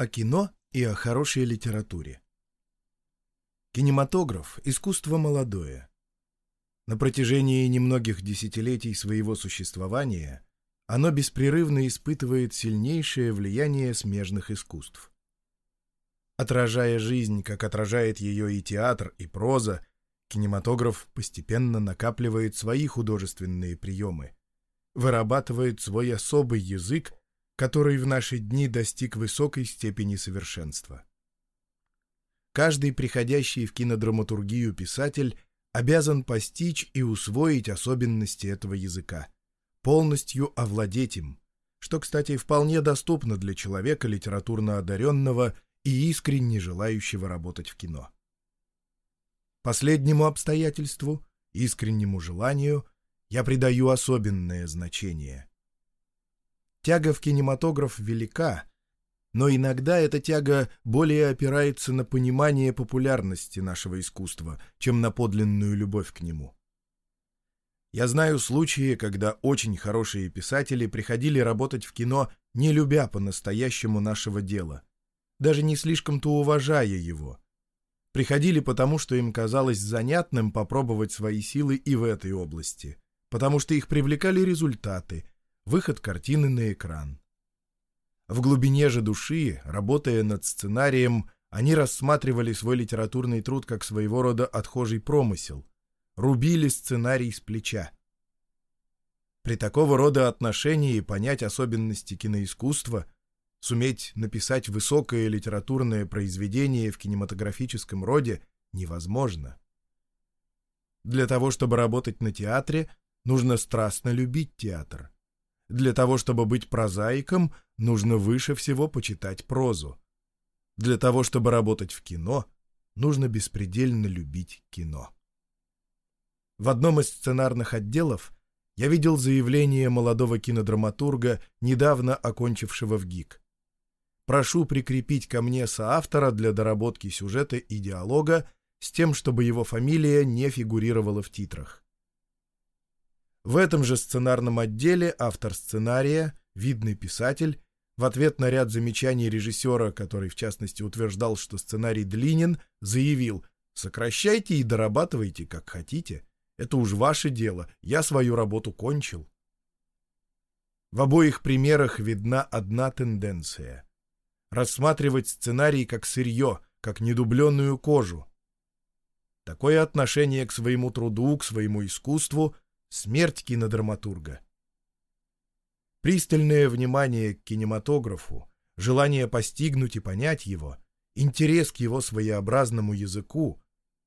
О кино и о хорошей литературе. Кинематограф — искусство молодое. На протяжении немногих десятилетий своего существования оно беспрерывно испытывает сильнейшее влияние смежных искусств. Отражая жизнь, как отражает ее и театр, и проза, кинематограф постепенно накапливает свои художественные приемы, вырабатывает свой особый язык, который в наши дни достиг высокой степени совершенства. Каждый приходящий в кинодраматургию писатель обязан постичь и усвоить особенности этого языка, полностью овладеть им, что, кстати, вполне доступно для человека литературно одаренного и искренне желающего работать в кино. Последнему обстоятельству, искреннему желанию, я придаю особенное значение. Тяга в кинематограф велика, но иногда эта тяга более опирается на понимание популярности нашего искусства, чем на подлинную любовь к нему. Я знаю случаи, когда очень хорошие писатели приходили работать в кино, не любя по-настоящему нашего дела, даже не слишком-то уважая его. Приходили потому, что им казалось занятным попробовать свои силы и в этой области, потому что их привлекали результаты, выход картины на экран. В глубине же души, работая над сценарием, они рассматривали свой литературный труд как своего рода отхожий промысел, рубили сценарий с плеча. При такого рода отношении понять особенности киноискусства, суметь написать высокое литературное произведение в кинематографическом роде невозможно. Для того, чтобы работать на театре, нужно страстно любить театр. Для того, чтобы быть прозаиком, нужно выше всего почитать прозу. Для того, чтобы работать в кино, нужно беспредельно любить кино. В одном из сценарных отделов я видел заявление молодого кинодраматурга, недавно окончившего в ГИК. Прошу прикрепить ко мне соавтора для доработки сюжета и диалога с тем, чтобы его фамилия не фигурировала в титрах. В этом же сценарном отделе автор сценария, видный писатель, в ответ на ряд замечаний режиссера, который в частности утверждал, что сценарий длинен, заявил «Сокращайте и дорабатывайте, как хотите. Это уж ваше дело, я свою работу кончил». В обоих примерах видна одна тенденция — рассматривать сценарий как сырье, как недубленную кожу. Такое отношение к своему труду, к своему искусству — Смерть кинодраматурга. Пристальное внимание к кинематографу, желание постигнуть и понять его, интерес к его своеобразному языку,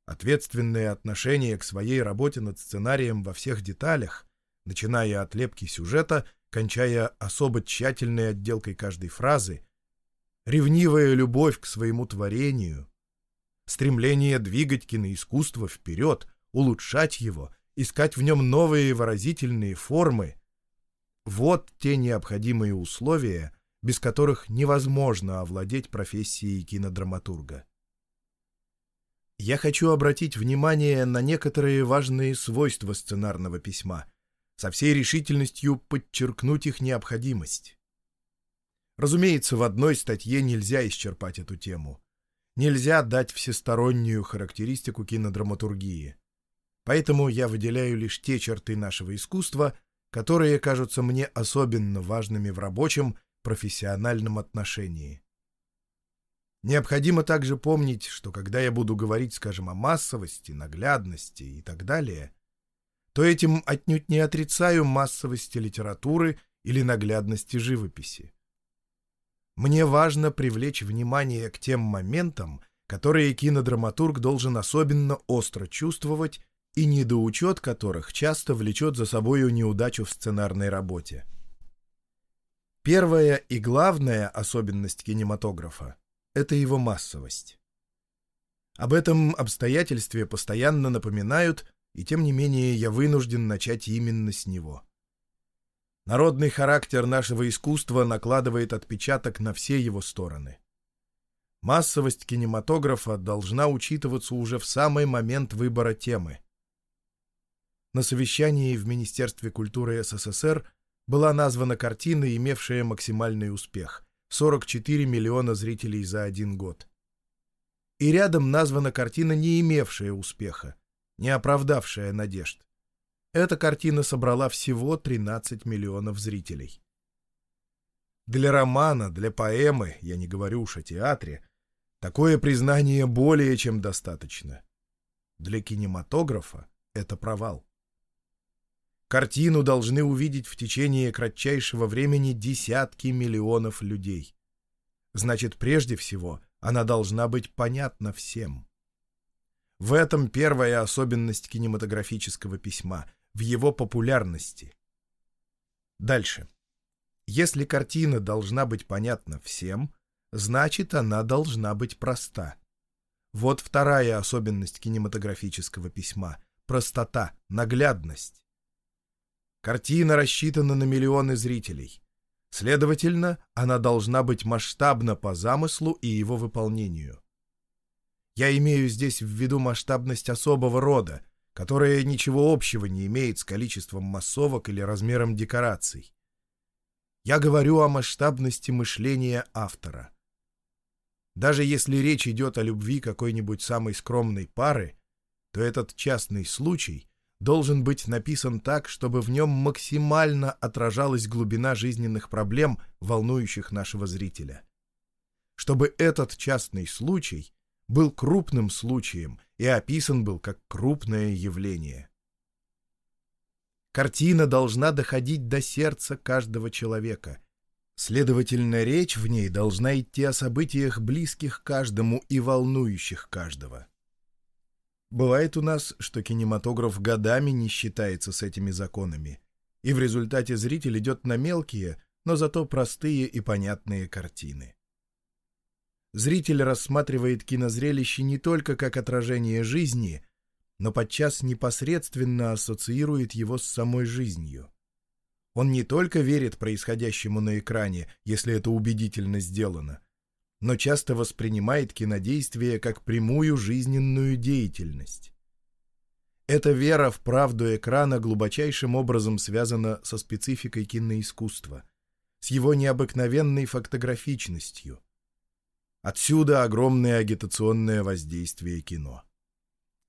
ответственное отношение к своей работе над сценарием во всех деталях, начиная от лепки сюжета, кончая особо тщательной отделкой каждой фразы, ревнивая любовь к своему творению, стремление двигать киноискусство вперед, улучшать его — искать в нем новые выразительные формы. Вот те необходимые условия, без которых невозможно овладеть профессией кинодраматурга. Я хочу обратить внимание на некоторые важные свойства сценарного письма, со всей решительностью подчеркнуть их необходимость. Разумеется, в одной статье нельзя исчерпать эту тему. Нельзя дать всестороннюю характеристику кинодраматургии. Поэтому я выделяю лишь те черты нашего искусства, которые кажутся мне особенно важными в рабочем, профессиональном отношении. Необходимо также помнить, что когда я буду говорить, скажем, о массовости, наглядности и так далее, то этим отнюдь не отрицаю массовости литературы или наглядности живописи. Мне важно привлечь внимание к тем моментам, которые кинодраматург должен особенно остро чувствовать и недоучет которых часто влечет за собою неудачу в сценарной работе. Первая и главная особенность кинематографа — это его массовость. Об этом обстоятельстве постоянно напоминают, и тем не менее я вынужден начать именно с него. Народный характер нашего искусства накладывает отпечаток на все его стороны. Массовость кинематографа должна учитываться уже в самый момент выбора темы. На совещании в Министерстве культуры СССР была названа картина, имевшая максимальный успех 44 миллиона зрителей за один год. И рядом названа картина, не имевшая успеха, не оправдавшая надежд. Эта картина собрала всего 13 миллионов зрителей. Для романа, для поэмы, я не говорю уж о театре, такое признание более чем достаточно. Для кинематографа это провал. Картину должны увидеть в течение кратчайшего времени десятки миллионов людей. Значит, прежде всего, она должна быть понятна всем. В этом первая особенность кинематографического письма — в его популярности. Дальше. Если картина должна быть понятна всем, значит, она должна быть проста. Вот вторая особенность кинематографического письма — простота, наглядность. Картина рассчитана на миллионы зрителей. Следовательно, она должна быть масштабна по замыслу и его выполнению. Я имею здесь в виду масштабность особого рода, которая ничего общего не имеет с количеством массовок или размером декораций. Я говорю о масштабности мышления автора. Даже если речь идет о любви какой-нибудь самой скромной пары, то этот частный случай должен быть написан так, чтобы в нем максимально отражалась глубина жизненных проблем, волнующих нашего зрителя. Чтобы этот частный случай был крупным случаем и описан был как крупное явление. Картина должна доходить до сердца каждого человека. Следовательно, речь в ней должна идти о событиях, близких каждому и волнующих каждого. Бывает у нас, что кинематограф годами не считается с этими законами, и в результате зритель идет на мелкие, но зато простые и понятные картины. Зритель рассматривает кинозрелище не только как отражение жизни, но подчас непосредственно ассоциирует его с самой жизнью. Он не только верит происходящему на экране, если это убедительно сделано, но часто воспринимает кинодействие как прямую жизненную деятельность. Эта вера в правду экрана глубочайшим образом связана со спецификой киноискусства, с его необыкновенной фактографичностью – Отсюда огромное агитационное воздействие кино.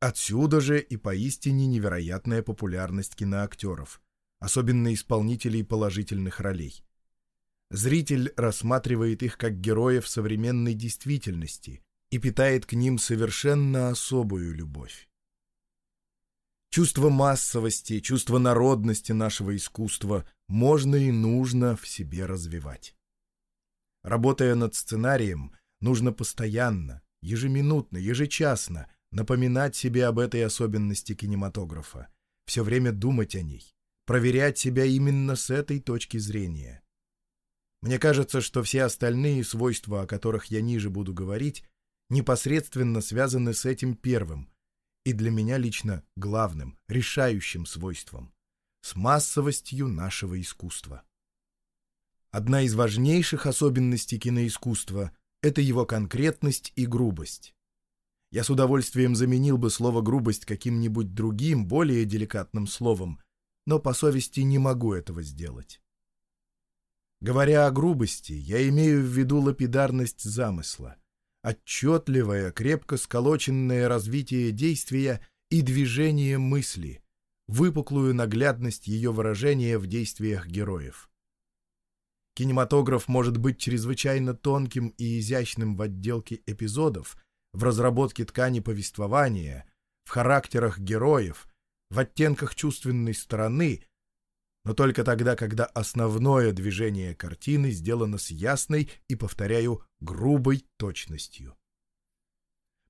Отсюда же и поистине невероятная популярность киноактеров, особенно исполнителей положительных ролей. Зритель рассматривает их как героев современной действительности и питает к ним совершенно особую любовь. Чувство массовости, чувство народности нашего искусства можно и нужно в себе развивать. Работая над сценарием – Нужно постоянно, ежеминутно, ежечасно напоминать себе об этой особенности кинематографа, все время думать о ней, проверять себя именно с этой точки зрения. Мне кажется, что все остальные свойства, о которых я ниже буду говорить, непосредственно связаны с этим первым и для меня лично главным, решающим свойством — с массовостью нашего искусства. Одна из важнейших особенностей киноискусства это его конкретность и грубость. Я с удовольствием заменил бы слово «грубость» каким-нибудь другим, более деликатным словом, но по совести не могу этого сделать. Говоря о грубости, я имею в виду лапидарность замысла, отчетливое, крепко сколоченное развитие действия и движение мысли, выпуклую наглядность ее выражения в действиях героев. Кинематограф может быть чрезвычайно тонким и изящным в отделке эпизодов, в разработке ткани повествования, в характерах героев, в оттенках чувственной стороны, но только тогда, когда основное движение картины сделано с ясной и, повторяю, грубой точностью.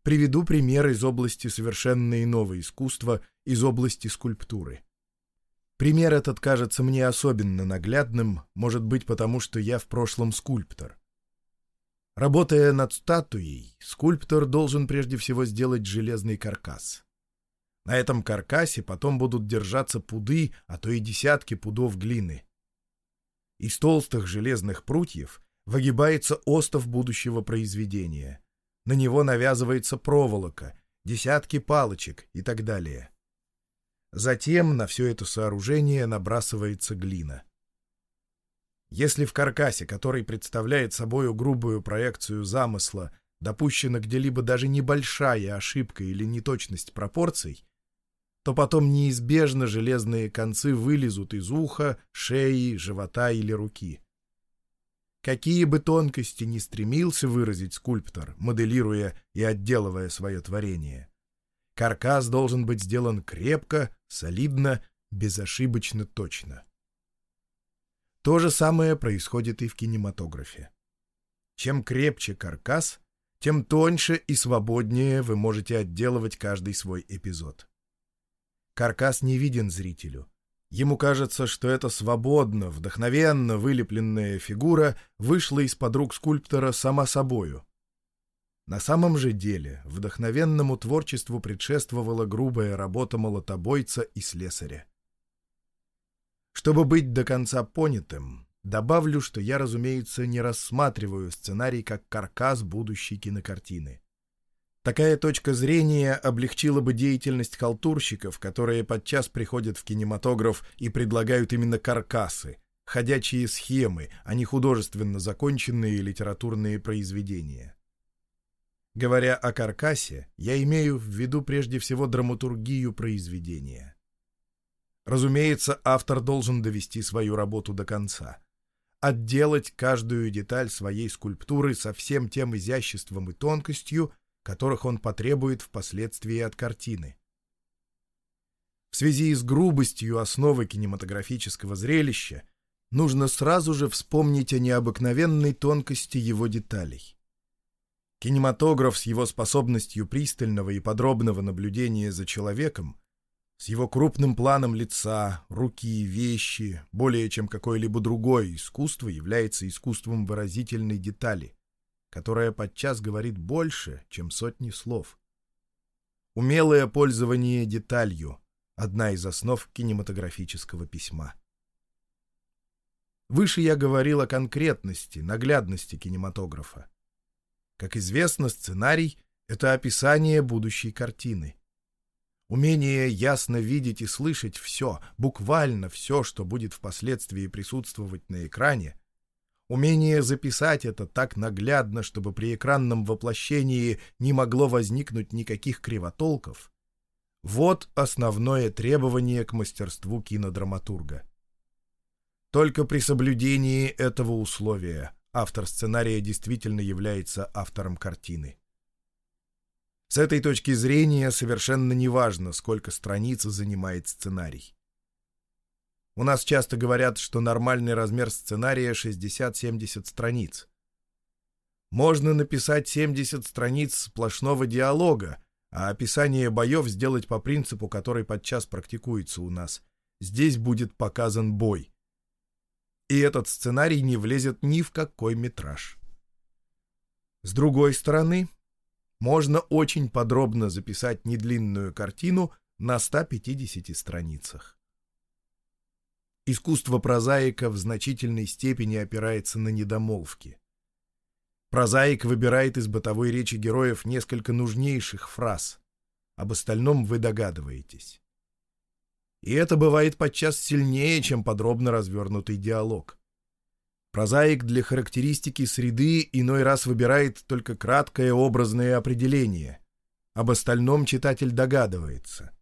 Приведу пример из области совершенно иного искусства, из области скульптуры. Пример этот кажется мне особенно наглядным, может быть потому, что я в прошлом скульптор. Работая над статуей, скульптор должен прежде всего сделать железный каркас. На этом каркасе потом будут держаться пуды, а то и десятки пудов глины. Из толстых железных прутьев выгибается остов будущего произведения. На него навязывается проволока, десятки палочек и так далее. Затем на все это сооружение набрасывается глина. Если в каркасе, который представляет собою грубую проекцию замысла, допущена где-либо даже небольшая ошибка или неточность пропорций, то потом неизбежно железные концы вылезут из уха, шеи, живота или руки. Какие бы тонкости ни стремился выразить скульптор, моделируя и отделывая свое творение, каркас должен быть сделан крепко, солидно, безошибочно точно. То же самое происходит и в кинематографе. Чем крепче каркас, тем тоньше и свободнее вы можете отделывать каждый свой эпизод. Каркас не виден зрителю. Ему кажется, что эта свободно, вдохновенно вылепленная фигура вышла из-под рук скульптора сама собою. На самом же деле вдохновенному творчеству предшествовала грубая работа молотобойца и слесаря. Чтобы быть до конца понятым, добавлю, что я, разумеется, не рассматриваю сценарий как каркас будущей кинокартины. Такая точка зрения облегчила бы деятельность халтурщиков, которые подчас приходят в кинематограф и предлагают именно каркасы, ходячие схемы, а не художественно законченные литературные произведения. Говоря о каркасе, я имею в виду прежде всего драматургию произведения. Разумеется, автор должен довести свою работу до конца. Отделать каждую деталь своей скульптуры со всем тем изяществом и тонкостью, которых он потребует впоследствии от картины. В связи с грубостью основы кинематографического зрелища нужно сразу же вспомнить о необыкновенной тонкости его деталей. Кинематограф с его способностью пристального и подробного наблюдения за человеком с его крупным планом лица, руки, вещи, более чем какое-либо другое искусство является искусством выразительной детали, которая подчас говорит больше, чем сотни слов. Умелое пользование деталью — одна из основ кинематографического письма. Выше я говорил о конкретности, наглядности кинематографа. Как известно, сценарий — это описание будущей картины — Умение ясно видеть и слышать все, буквально все, что будет впоследствии присутствовать на экране, умение записать это так наглядно, чтобы при экранном воплощении не могло возникнуть никаких кривотолков, вот основное требование к мастерству кинодраматурга. Только при соблюдении этого условия автор сценария действительно является автором картины. С этой точки зрения совершенно неважно, сколько страниц занимает сценарий. У нас часто говорят, что нормальный размер сценария 60-70 страниц. Можно написать 70 страниц сплошного диалога, а описание боев сделать по принципу, который подчас практикуется у нас. Здесь будет показан бой. И этот сценарий не влезет ни в какой метраж. С другой стороны, можно очень подробно записать недлинную картину на 150 страницах. Искусство прозаика в значительной степени опирается на недомолвки. Прозаик выбирает из бытовой речи героев несколько нужнейших фраз. Об остальном вы догадываетесь. И это бывает подчас сильнее, чем подробно развернутый диалог. Прозаик для характеристики среды иной раз выбирает только краткое образное определение. Об остальном читатель догадывается.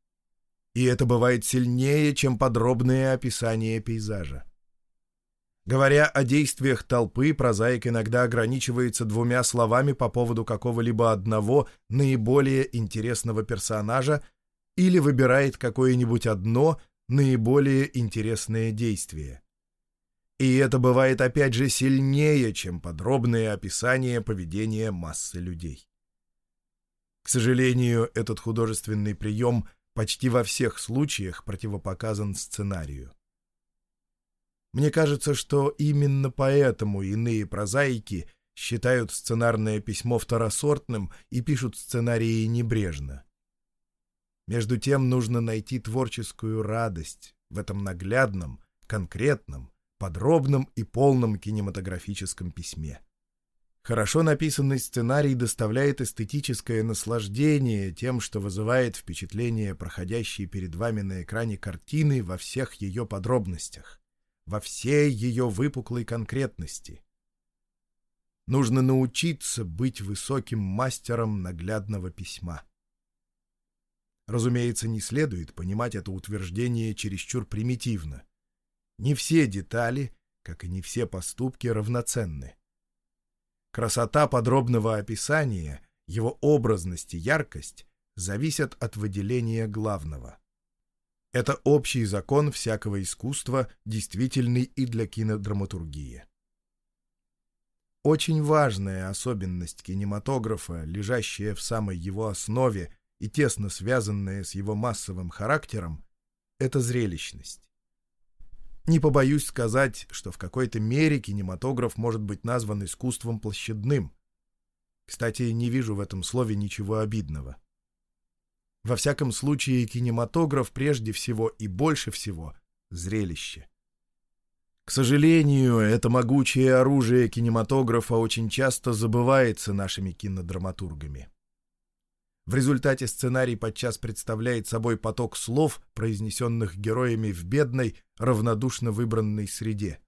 И это бывает сильнее, чем подробное описание пейзажа. Говоря о действиях толпы, прозаик иногда ограничивается двумя словами по поводу какого-либо одного наиболее интересного персонажа или выбирает какое-нибудь одно наиболее интересное действие. И это бывает опять же сильнее, чем подробное описание поведения массы людей. К сожалению, этот художественный прием почти во всех случаях противопоказан сценарию. Мне кажется, что именно поэтому иные прозаики считают сценарное письмо второсортным и пишут сценарии небрежно. Между тем нужно найти творческую радость в этом наглядном, конкретном, подробном и полном кинематографическом письме. Хорошо написанный сценарий доставляет эстетическое наслаждение тем, что вызывает впечатление проходящей перед вами на экране картины во всех ее подробностях, во всей ее выпуклой конкретности. Нужно научиться быть высоким мастером наглядного письма. Разумеется, не следует понимать это утверждение чересчур примитивно. Не все детали, как и не все поступки, равноценны. Красота подробного описания, его образность и яркость зависят от выделения главного. Это общий закон всякого искусства, действительный и для кинодраматургии. Очень важная особенность кинематографа, лежащая в самой его основе и тесно связанная с его массовым характером, это зрелищность. Не побоюсь сказать, что в какой-то мере кинематограф может быть назван искусством площадным. Кстати, не вижу в этом слове ничего обидного. Во всяком случае, кинематограф прежде всего и больше всего — зрелище. К сожалению, это могучее оружие кинематографа очень часто забывается нашими кинодраматургами. В результате сценарий подчас представляет собой поток слов, произнесенных героями в бедной, равнодушно выбранной среде.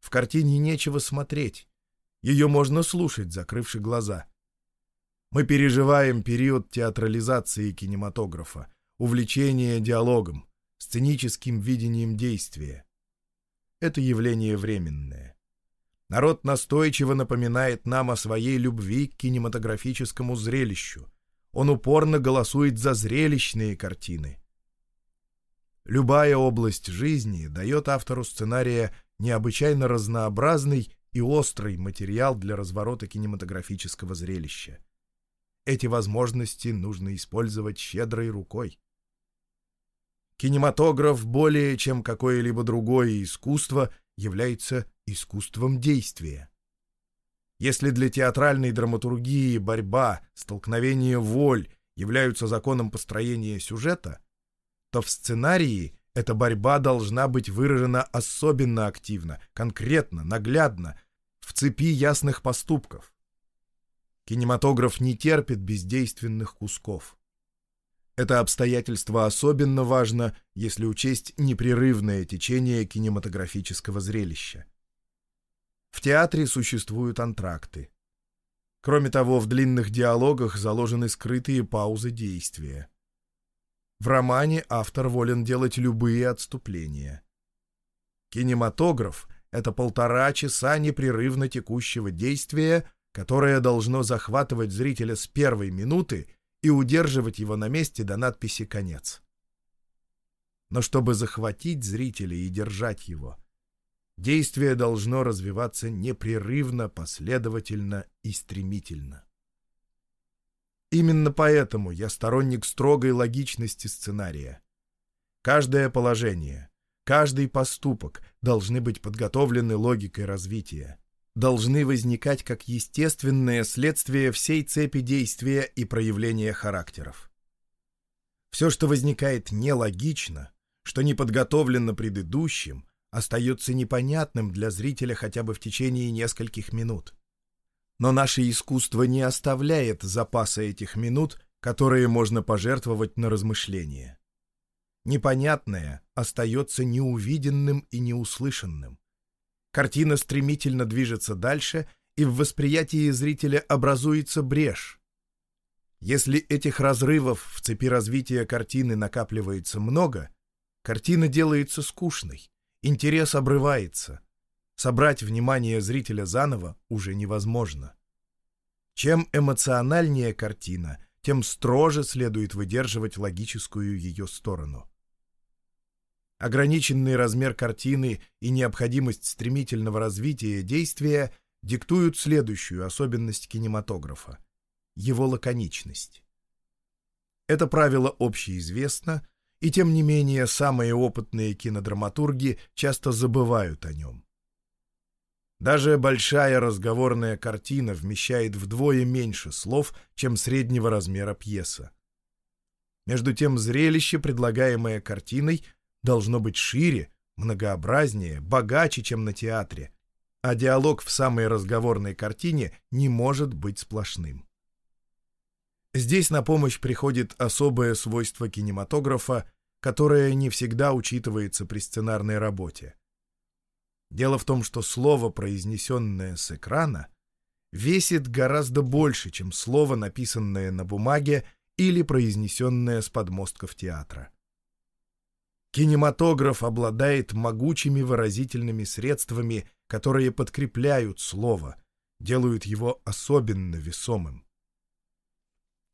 В картине нечего смотреть. Ее можно слушать, закрывши глаза. Мы переживаем период театрализации кинематографа, увлечения диалогом, сценическим видением действия. Это явление временное. Народ настойчиво напоминает нам о своей любви к кинематографическому зрелищу, он упорно голосует за зрелищные картины. Любая область жизни дает автору сценария необычайно разнообразный и острый материал для разворота кинематографического зрелища. Эти возможности нужно использовать щедрой рукой. Кинематограф более чем какое-либо другое искусство является искусством действия. Если для театральной драматургии борьба, столкновение воль являются законом построения сюжета, то в сценарии эта борьба должна быть выражена особенно активно, конкретно, наглядно, в цепи ясных поступков. Кинематограф не терпит бездейственных кусков. Это обстоятельство особенно важно, если учесть непрерывное течение кинематографического зрелища. В театре существуют антракты. Кроме того, в длинных диалогах заложены скрытые паузы действия. В романе автор волен делать любые отступления. Кинематограф — это полтора часа непрерывно текущего действия, которое должно захватывать зрителя с первой минуты и удерживать его на месте до надписи «Конец». Но чтобы захватить зрителя и держать его — Действие должно развиваться непрерывно, последовательно и стремительно. Именно поэтому я сторонник строгой логичности сценария. Каждое положение, каждый поступок должны быть подготовлены логикой развития, должны возникать как естественное следствие всей цепи действия и проявления характеров. Все, что возникает нелогично, что не подготовлено предыдущим, остается непонятным для зрителя хотя бы в течение нескольких минут. Но наше искусство не оставляет запаса этих минут, которые можно пожертвовать на размышления. Непонятное остается неувиденным и неуслышанным. Картина стремительно движется дальше, и в восприятии зрителя образуется брешь. Если этих разрывов в цепи развития картины накапливается много, картина делается скучной интерес обрывается. Собрать внимание зрителя заново уже невозможно. Чем эмоциональнее картина, тем строже следует выдерживать логическую ее сторону. Ограниченный размер картины и необходимость стремительного развития действия диктуют следующую особенность кинематографа — его лаконичность. Это правило общеизвестно, и тем не менее самые опытные кинодраматурги часто забывают о нем. Даже большая разговорная картина вмещает вдвое меньше слов, чем среднего размера пьеса. Между тем зрелище, предлагаемое картиной, должно быть шире, многообразнее, богаче, чем на театре, а диалог в самой разговорной картине не может быть сплошным. Здесь на помощь приходит особое свойство кинематографа которое не всегда учитывается при сценарной работе. Дело в том, что слово, произнесенное с экрана, весит гораздо больше, чем слово, написанное на бумаге или произнесенное с подмостков театра. Кинематограф обладает могучими выразительными средствами, которые подкрепляют слово, делают его особенно весомым.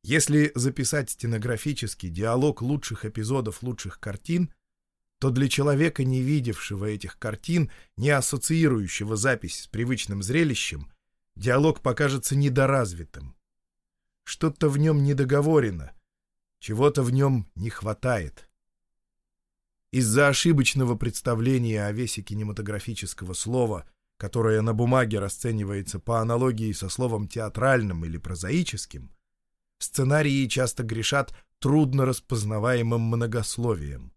Если записать стенографический диалог лучших эпизодов лучших картин, то для человека, не видевшего этих картин, не ассоциирующего запись с привычным зрелищем, диалог покажется недоразвитым. Что-то в нем недоговорено, чего-то в нем не хватает. Из-за ошибочного представления о весе кинематографического слова, которое на бумаге расценивается по аналогии со словом театральным или прозаическим, сценарии часто грешат трудно распознаваемым многословием.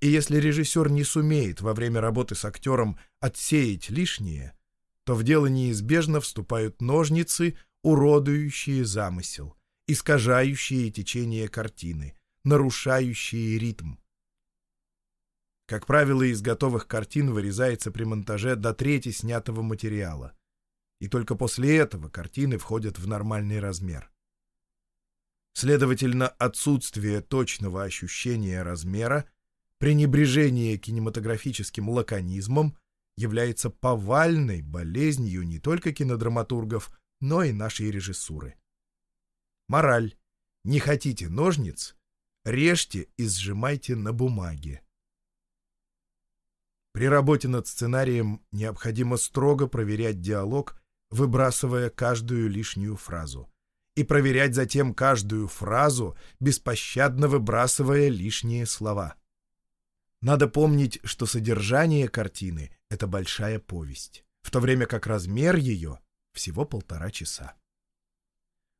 И если режиссер не сумеет во время работы с актером отсеять лишнее, то в дело неизбежно вступают ножницы, уродующие замысел, искажающие течение картины, нарушающие ритм. Как правило, из готовых картин вырезается при монтаже до трети снятого материала. И только после этого картины входят в нормальный размер. Следовательно, отсутствие точного ощущения размера, пренебрежение кинематографическим лаконизмом является повальной болезнью не только кинодраматургов, но и нашей режиссуры. Мораль. Не хотите ножниц? Режьте и сжимайте на бумаге. При работе над сценарием необходимо строго проверять диалог, выбрасывая каждую лишнюю фразу. И проверять затем каждую фразу, беспощадно выбрасывая лишние слова. Надо помнить, что содержание картины — это большая повесть, в то время как размер ее — всего полтора часа.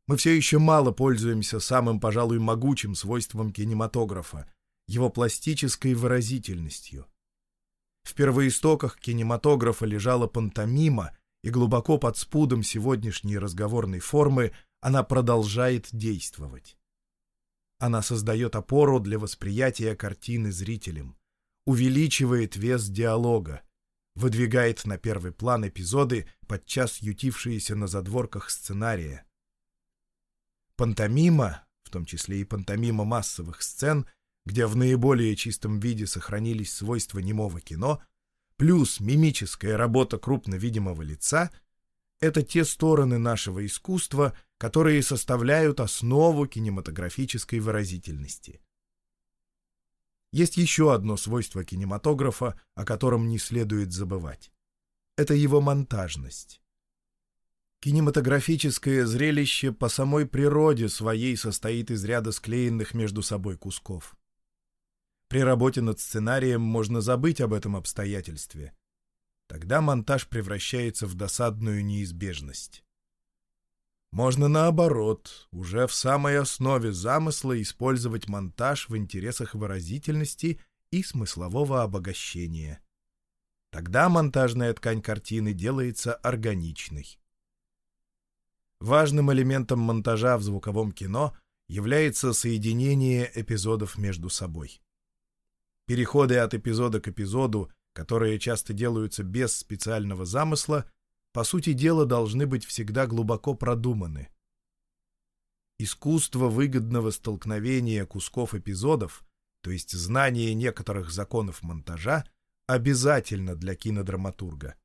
Мы все еще мало пользуемся самым, пожалуй, могучим свойством кинематографа — его пластической выразительностью — в первоистоках кинематографа лежала пантомима, и глубоко под спудом сегодняшней разговорной формы она продолжает действовать. Она создает опору для восприятия картины зрителям, увеличивает вес диалога, выдвигает на первый план эпизоды, подчас ютившиеся на задворках сценария. Пантомима, в том числе и пантомима массовых сцен, где в наиболее чистом виде сохранились свойства немого кино, плюс мимическая работа крупно видимого лица — это те стороны нашего искусства, которые составляют основу кинематографической выразительности. Есть еще одно свойство кинематографа, о котором не следует забывать. Это его монтажность. Кинематографическое зрелище по самой природе своей состоит из ряда склеенных между собой кусков. При работе над сценарием можно забыть об этом обстоятельстве. Тогда монтаж превращается в досадную неизбежность. Можно наоборот, уже в самой основе замысла использовать монтаж в интересах выразительности и смыслового обогащения. Тогда монтажная ткань картины делается органичной. Важным элементом монтажа в звуковом кино является соединение эпизодов между собой. Переходы от эпизода к эпизоду, которые часто делаются без специального замысла, по сути дела должны быть всегда глубоко продуманы. Искусство выгодного столкновения кусков эпизодов, то есть знание некоторых законов монтажа, обязательно для кинодраматурга.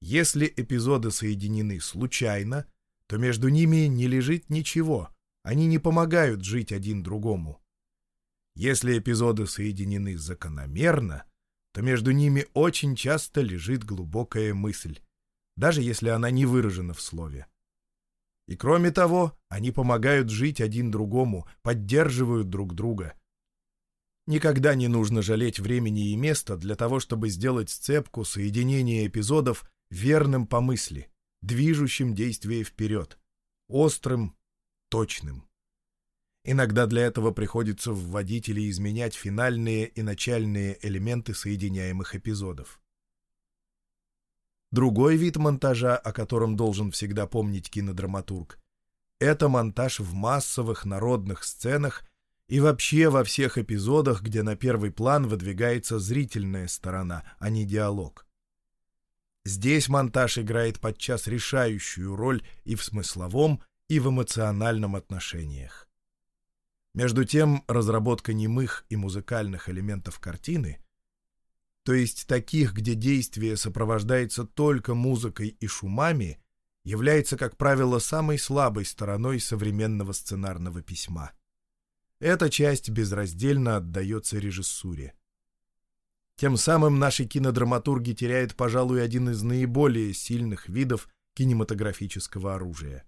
Если эпизоды соединены случайно, то между ними не лежит ничего, они не помогают жить один другому. Если эпизоды соединены закономерно, то между ними очень часто лежит глубокая мысль, даже если она не выражена в слове. И кроме того, они помогают жить один другому, поддерживают друг друга. Никогда не нужно жалеть времени и места для того, чтобы сделать сцепку соединения эпизодов верным по мысли, движущим действие вперед, острым, точным. Иногда для этого приходится вводить или изменять финальные и начальные элементы соединяемых эпизодов. Другой вид монтажа, о котором должен всегда помнить кинодраматург, это монтаж в массовых народных сценах, и вообще во всех эпизодах, где на первый план выдвигается зрительная сторона, а не диалог. Здесь монтаж играет подчас решающую роль и в смысловом, и в эмоциональном отношениях. Между тем, разработка немых и музыкальных элементов картины, то есть таких, где действие сопровождается только музыкой и шумами, является, как правило, самой слабой стороной современного сценарного письма. Эта часть безраздельно отдается режиссуре. Тем самым наши кинодраматурги теряют, пожалуй, один из наиболее сильных видов кинематографического оружия.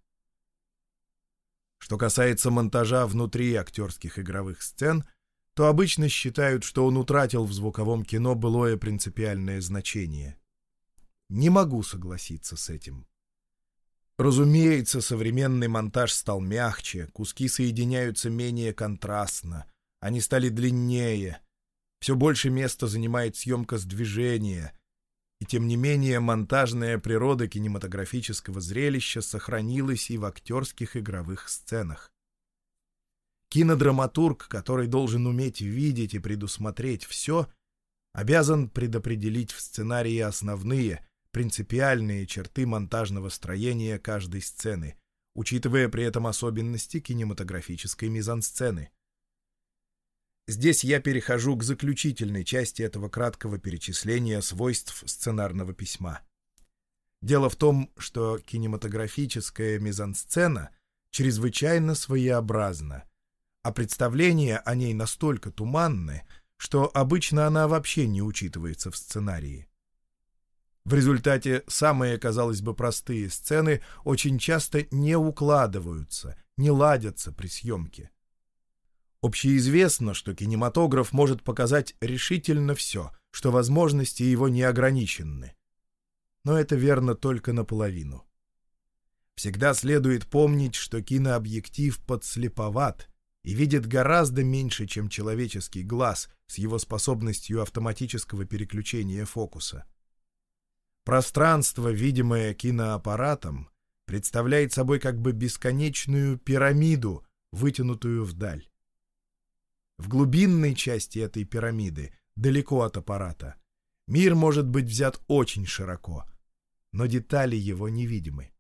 Что касается монтажа внутри актерских игровых сцен, то обычно считают, что он утратил в звуковом кино былое принципиальное значение. Не могу согласиться с этим. Разумеется, современный монтаж стал мягче, куски соединяются менее контрастно, они стали длиннее, все больше места занимает съемка с движения, и тем не менее монтажная природа кинематографического зрелища сохранилась и в актерских игровых сценах. Кинодраматург, который должен уметь видеть и предусмотреть все, обязан предопределить в сценарии основные, принципиальные черты монтажного строения каждой сцены, учитывая при этом особенности кинематографической мизансцены. Здесь я перехожу к заключительной части этого краткого перечисления свойств сценарного письма. Дело в том, что кинематографическая мизансцена чрезвычайно своеобразна, а представления о ней настолько туманны, что обычно она вообще не учитывается в сценарии. В результате самые, казалось бы, простые сцены очень часто не укладываются, не ладятся при съемке. Общеизвестно, что кинематограф может показать решительно все, что возможности его не ограничены. Но это верно только наполовину. Всегда следует помнить, что кинообъектив подслеповат и видит гораздо меньше, чем человеческий глаз с его способностью автоматического переключения фокуса. Пространство, видимое киноаппаратом, представляет собой как бы бесконечную пирамиду, вытянутую вдаль. В глубинной части этой пирамиды, далеко от аппарата, мир может быть взят очень широко, но детали его невидимы.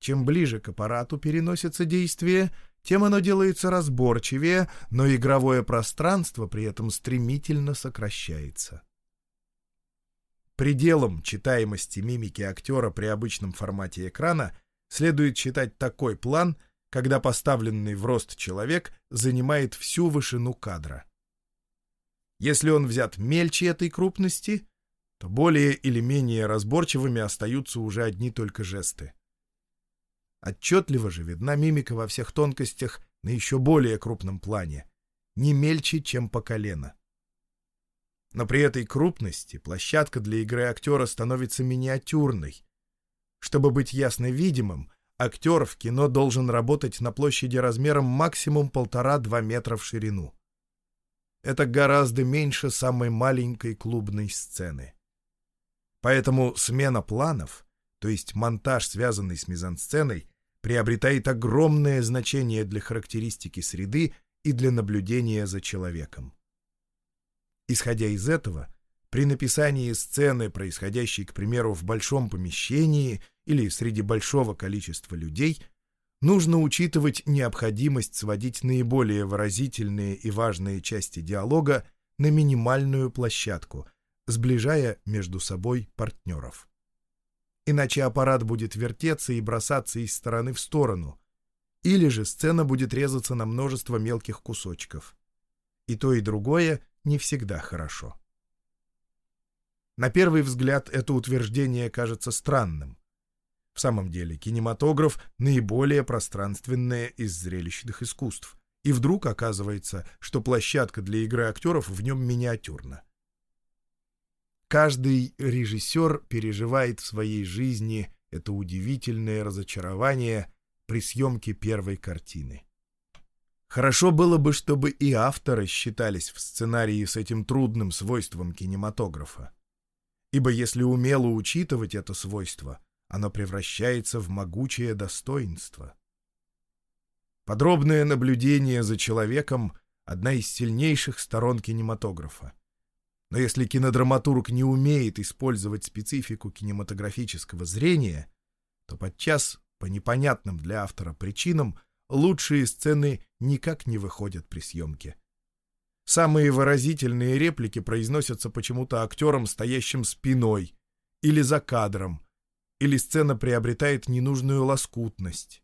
Чем ближе к аппарату переносится действие, тем оно делается разборчивее, но игровое пространство при этом стремительно сокращается. Пределом читаемости мимики актера при обычном формате экрана следует считать такой план, когда поставленный в рост человек занимает всю вышину кадра. Если он взят мельче этой крупности, то более или менее разборчивыми остаются уже одни только жесты. Отчетливо же видна мимика во всех тонкостях на еще более крупном плане, не мельче, чем по колено. Но при этой крупности площадка для игры актера становится миниатюрной. Чтобы быть ясно видимым, актер в кино должен работать на площади размером максимум полтора-два метра в ширину. Это гораздо меньше самой маленькой клубной сцены. Поэтому смена планов, то есть монтаж, связанный с мизансценой, приобретает огромное значение для характеристики среды и для наблюдения за человеком. Исходя из этого, при написании сцены, происходящей, к примеру, в большом помещении или среди большого количества людей, нужно учитывать необходимость сводить наиболее выразительные и важные части диалога на минимальную площадку, сближая между собой партнеров. Иначе аппарат будет вертеться и бросаться из стороны в сторону, или же сцена будет резаться на множество мелких кусочков. И то, и другое не всегда хорошо. На первый взгляд это утверждение кажется странным. В самом деле кинематограф — наиболее пространственное из зрелищных искусств. И вдруг оказывается, что площадка для игры актеров в нем миниатюрна. Каждый режиссер переживает в своей жизни это удивительное разочарование при съемке первой картины. Хорошо было бы, чтобы и авторы считались в сценарии с этим трудным свойством кинематографа. Ибо если умело учитывать это свойство, оно превращается в могучее достоинство. Подробное наблюдение за человеком — одна из сильнейших сторон кинематографа. Но если кинодраматург не умеет использовать специфику кинематографического зрения, то подчас, по непонятным для автора причинам, лучшие сцены никак не выходят при съемке. Самые выразительные реплики произносятся почему-то актером, стоящим спиной, или за кадром, или сцена приобретает ненужную лоскутность.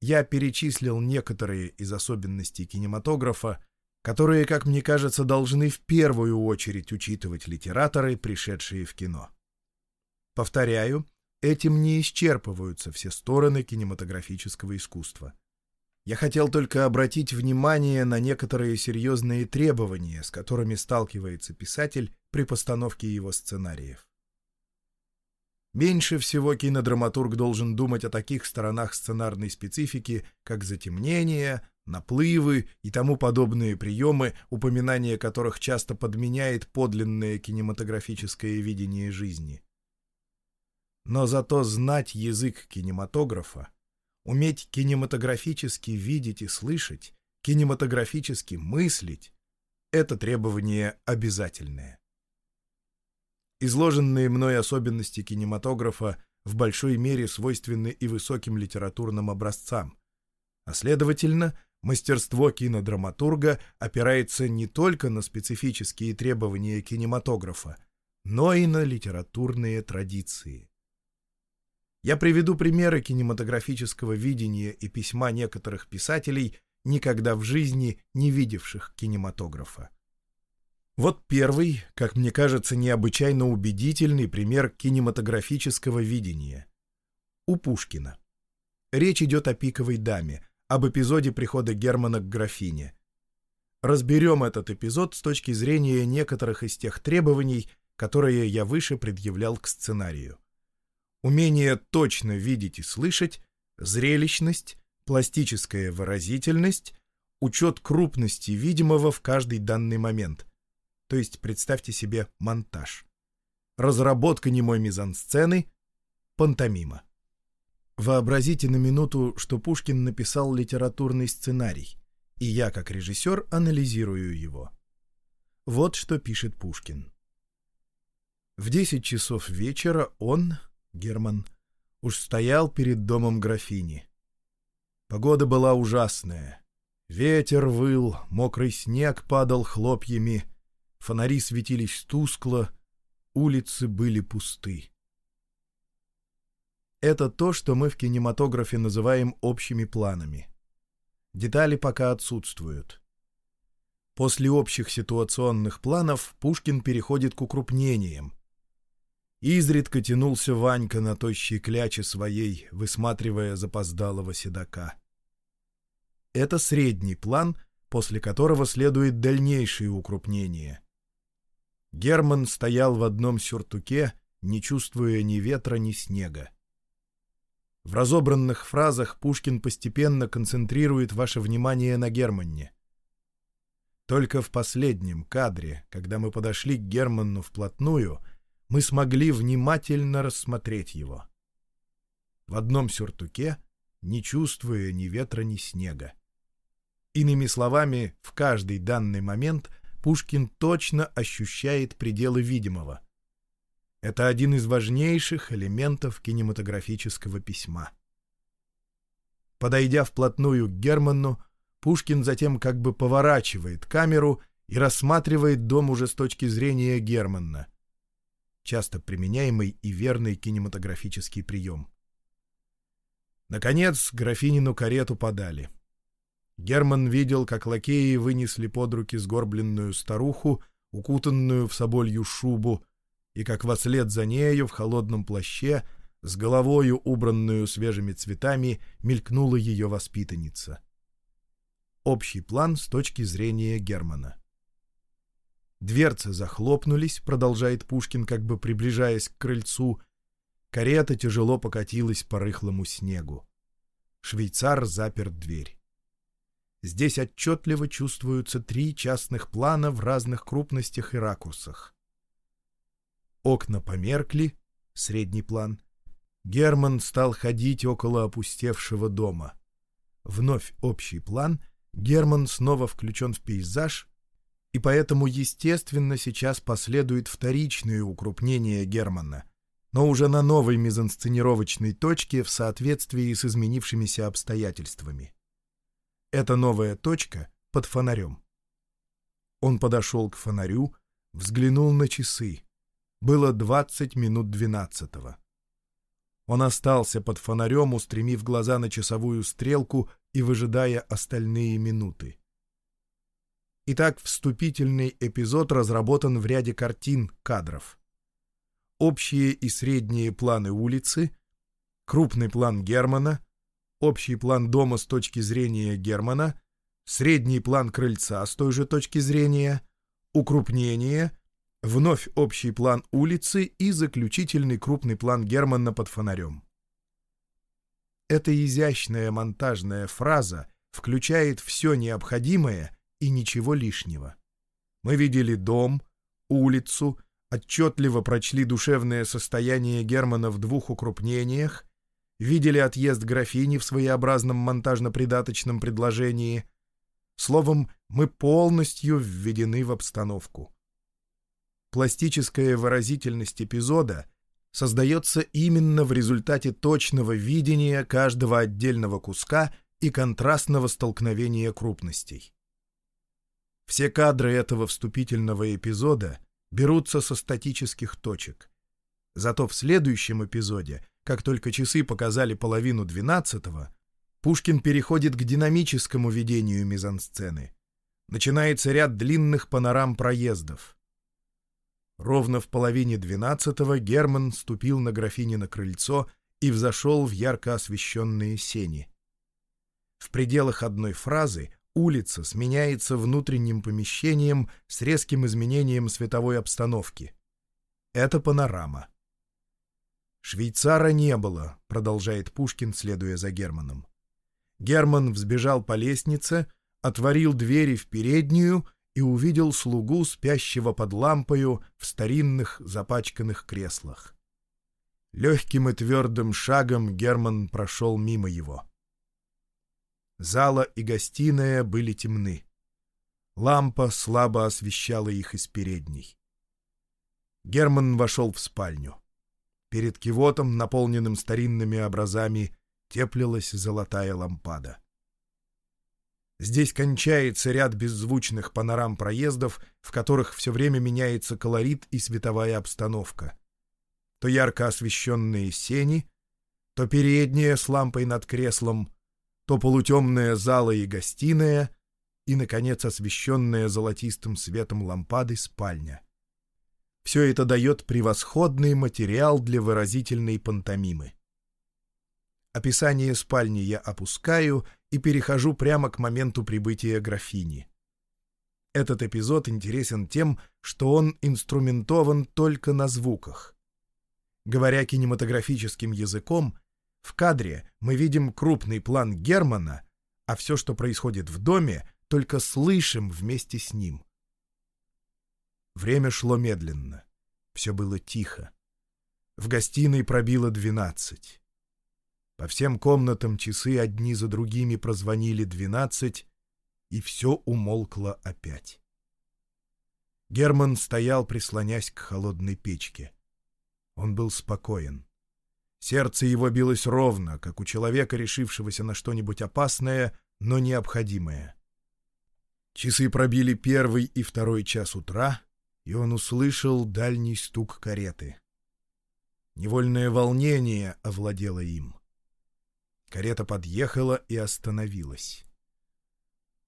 Я перечислил некоторые из особенностей кинематографа, которые, как мне кажется, должны в первую очередь учитывать литераторы, пришедшие в кино. Повторяю, этим не исчерпываются все стороны кинематографического искусства. Я хотел только обратить внимание на некоторые серьезные требования, с которыми сталкивается писатель при постановке его сценариев. Меньше всего кинодраматург должен думать о таких сторонах сценарной специфики, как затемнение, наплывы и тому подобные приемы, упоминание которых часто подменяет подлинное кинематографическое видение жизни. Но зато знать язык кинематографа Уметь кинематографически видеть и слышать, кинематографически мыслить — это требование обязательное. Изложенные мной особенности кинематографа в большой мере свойственны и высоким литературным образцам, а следовательно, мастерство кинодраматурга опирается не только на специфические требования кинематографа, но и на литературные традиции. Я приведу примеры кинематографического видения и письма некоторых писателей, никогда в жизни не видевших кинематографа. Вот первый, как мне кажется, необычайно убедительный пример кинематографического видения. У Пушкина. Речь идет о пиковой даме, об эпизоде прихода Германа к графине. Разберем этот эпизод с точки зрения некоторых из тех требований, которые я выше предъявлял к сценарию умение точно видеть и слышать, зрелищность, пластическая выразительность, учет крупности видимого в каждый данный момент. То есть представьте себе монтаж. Разработка немой мизансцены, пантомима. Вообразите на минуту, что Пушкин написал литературный сценарий, и я, как режиссер, анализирую его. Вот что пишет Пушкин. В 10 часов вечера он, Герман уж стоял перед домом графини. Погода была ужасная. Ветер выл, мокрый снег падал хлопьями, фонари светились тускло, улицы были пусты. Это то, что мы в кинематографе называем общими планами. Детали пока отсутствуют. После общих ситуационных планов Пушкин переходит к укрупнениям, Изредка тянулся Ванька на тощей кляче своей, высматривая запоздалого седока. Это средний план, после которого следует дальнейшее укрупнение. Герман стоял в одном сюртуке, не чувствуя ни ветра, ни снега. В разобранных фразах Пушкин постепенно концентрирует ваше внимание на Германне. Только в последнем кадре, когда мы подошли к Германну вплотную — мы смогли внимательно рассмотреть его. В одном сюртуке, не чувствуя ни ветра, ни снега. Иными словами, в каждый данный момент Пушкин точно ощущает пределы видимого. Это один из важнейших элементов кинематографического письма. Подойдя вплотную к Герману, Пушкин затем как бы поворачивает камеру и рассматривает дом уже с точки зрения Германа часто применяемый и верный кинематографический прием. Наконец, графинину карету подали. Герман видел, как лакеи вынесли под руки сгорбленную старуху, укутанную в соболью шубу, и как вслед за нею в холодном плаще, с головою, убранную свежими цветами, мелькнула ее воспитанница. Общий план с точки зрения Германа. Дверцы захлопнулись, продолжает Пушкин, как бы приближаясь к крыльцу. Карета тяжело покатилась по рыхлому снегу. Швейцар запер дверь. Здесь отчетливо чувствуются три частных плана в разных крупностях и ракурсах. Окна померкли, средний план. Герман стал ходить около опустевшего дома. вновь общий план, Герман снова включен в пейзаж, и поэтому, естественно, сейчас последует вторичное укрупнение Германа, но уже на новой мизансценировочной точке в соответствии с изменившимися обстоятельствами. Эта новая точка под фонарем. Он подошел к фонарю, взглянул на часы. Было 20 минут двенадцатого. Он остался под фонарем, устремив глаза на часовую стрелку и выжидая остальные минуты. Итак, вступительный эпизод разработан в ряде картин, кадров. Общие и средние планы улицы, крупный план Германа, общий план дома с точки зрения Германа, средний план крыльца с той же точки зрения, укрупнение — Вновь общий план улицы и заключительный крупный план Германа под фонарем. Эта изящная монтажная фраза включает все необходимое и ничего лишнего. Мы видели дом, улицу, отчетливо прочли душевное состояние Германа в двух укрупнениях, видели отъезд графини в своеобразном монтажно-придаточном предложении. Словом, мы полностью введены в обстановку пластическая выразительность эпизода создается именно в результате точного видения каждого отдельного куска и контрастного столкновения крупностей. Все кадры этого вступительного эпизода берутся со статических точек. Зато в следующем эпизоде, как только часы показали половину двенадцатого, Пушкин переходит к динамическому ведению мизансцены. Начинается ряд длинных панорам проездов. Ровно в половине двенадцатого Герман ступил на графинино крыльцо и взошел в ярко освещенные сени. В пределах одной фразы улица сменяется внутренним помещением с резким изменением световой обстановки. Это панорама. «Швейцара не было», — продолжает Пушкин, следуя за Германом. Герман взбежал по лестнице, отворил двери в переднюю и увидел слугу, спящего под лампою в старинных запачканных креслах. Легким и твердым шагом Герман прошел мимо его. Зала и гостиная были темны. Лампа слабо освещала их из передней. Герман вошел в спальню. Перед кивотом, наполненным старинными образами, теплилась золотая лампада. Здесь кончается ряд беззвучных панорам проездов, в которых все время меняется колорит и световая обстановка. То ярко освещенные сени, то передняя с лампой над креслом, то полутемная зала и гостиная, и, наконец, освещенная золотистым светом лампады спальня. Все это дает превосходный материал для выразительной пантомимы. Описание спальни я опускаю и перехожу прямо к моменту прибытия графини. Этот эпизод интересен тем, что он инструментован только на звуках. Говоря кинематографическим языком, в кадре мы видим крупный план Германа, а все, что происходит в доме, только слышим вместе с ним. Время шло медленно. Все было тихо. В гостиной пробило двенадцать. По всем комнатам часы одни за другими прозвонили двенадцать, и все умолкло опять. Герман стоял, прислонясь к холодной печке. Он был спокоен. Сердце его билось ровно, как у человека, решившегося на что-нибудь опасное, но необходимое. Часы пробили первый и второй час утра, и он услышал дальний стук кареты. Невольное волнение овладело им. Карета подъехала и остановилась.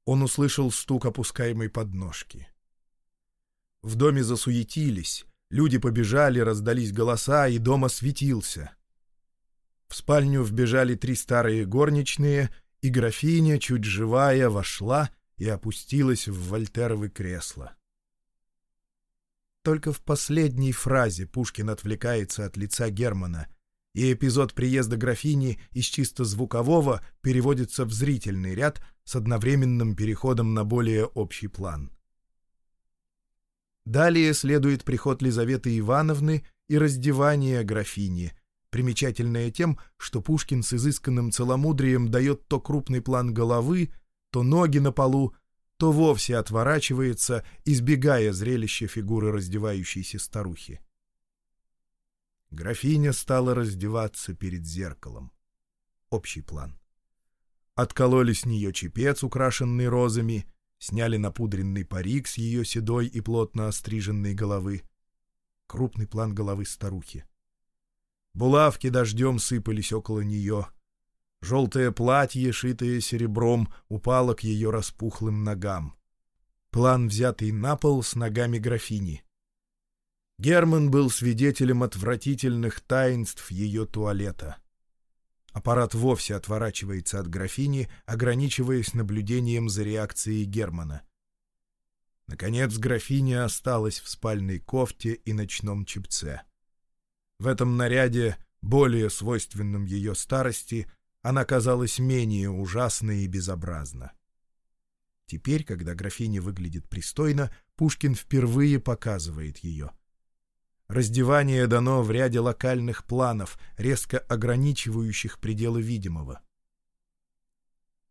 Он услышал стук опускаемой подножки. В доме засуетились, люди побежали, раздались голоса, и дом осветился. В спальню вбежали три старые горничные, и графиня, чуть живая, вошла и опустилась в вольтеровы кресла. Только в последней фразе Пушкин отвлекается от лица Германа — и эпизод приезда графини из чисто звукового переводится в зрительный ряд с одновременным переходом на более общий план. Далее следует приход Лизаветы Ивановны и раздевание графини, примечательное тем, что Пушкин с изысканным целомудрием дает то крупный план головы, то ноги на полу, то вовсе отворачивается, избегая зрелища фигуры раздевающейся старухи. Графиня стала раздеваться перед зеркалом. Общий план. Откололи с нее чепец, украшенный розами, сняли напудренный парик с ее седой и плотно остриженной головы. Крупный план головы старухи. Булавки дождем сыпались около нее. Желтое платье, шитое серебром, упало к ее распухлым ногам. План, взятый на пол с ногами графини. Герман был свидетелем отвратительных таинств ее туалета. Аппарат вовсе отворачивается от графини, ограничиваясь наблюдением за реакцией Германа. Наконец графиня осталась в спальной кофте и ночном чепце. В этом наряде, более свойственном ее старости, она казалась менее ужасной и безобразна. Теперь, когда графиня выглядит пристойно, Пушкин впервые показывает ее. Раздевание дано в ряде локальных планов, резко ограничивающих пределы видимого.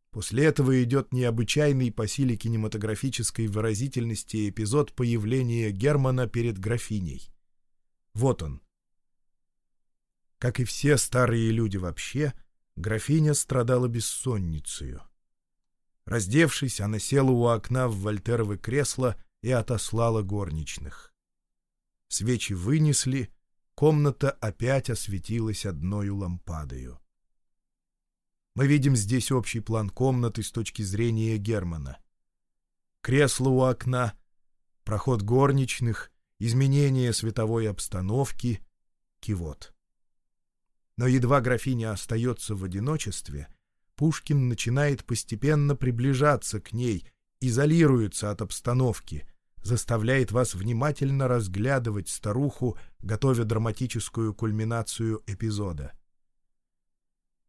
После этого идет необычайный по силе кинематографической выразительности эпизод появления Германа перед графиней. Вот он, как и все старые люди вообще, графиня страдала бессонницей. Раздевшись, она села у окна в вольтеровое кресло и отослала горничных. Свечи вынесли, комната опять осветилась одною лампадою. Мы видим здесь общий план комнаты с точки зрения Германа. Кресло у окна, проход горничных, изменение световой обстановки, кивот. Но едва графиня остается в одиночестве, Пушкин начинает постепенно приближаться к ней, изолируется от обстановки, заставляет вас внимательно разглядывать старуху, готовя драматическую кульминацию эпизода.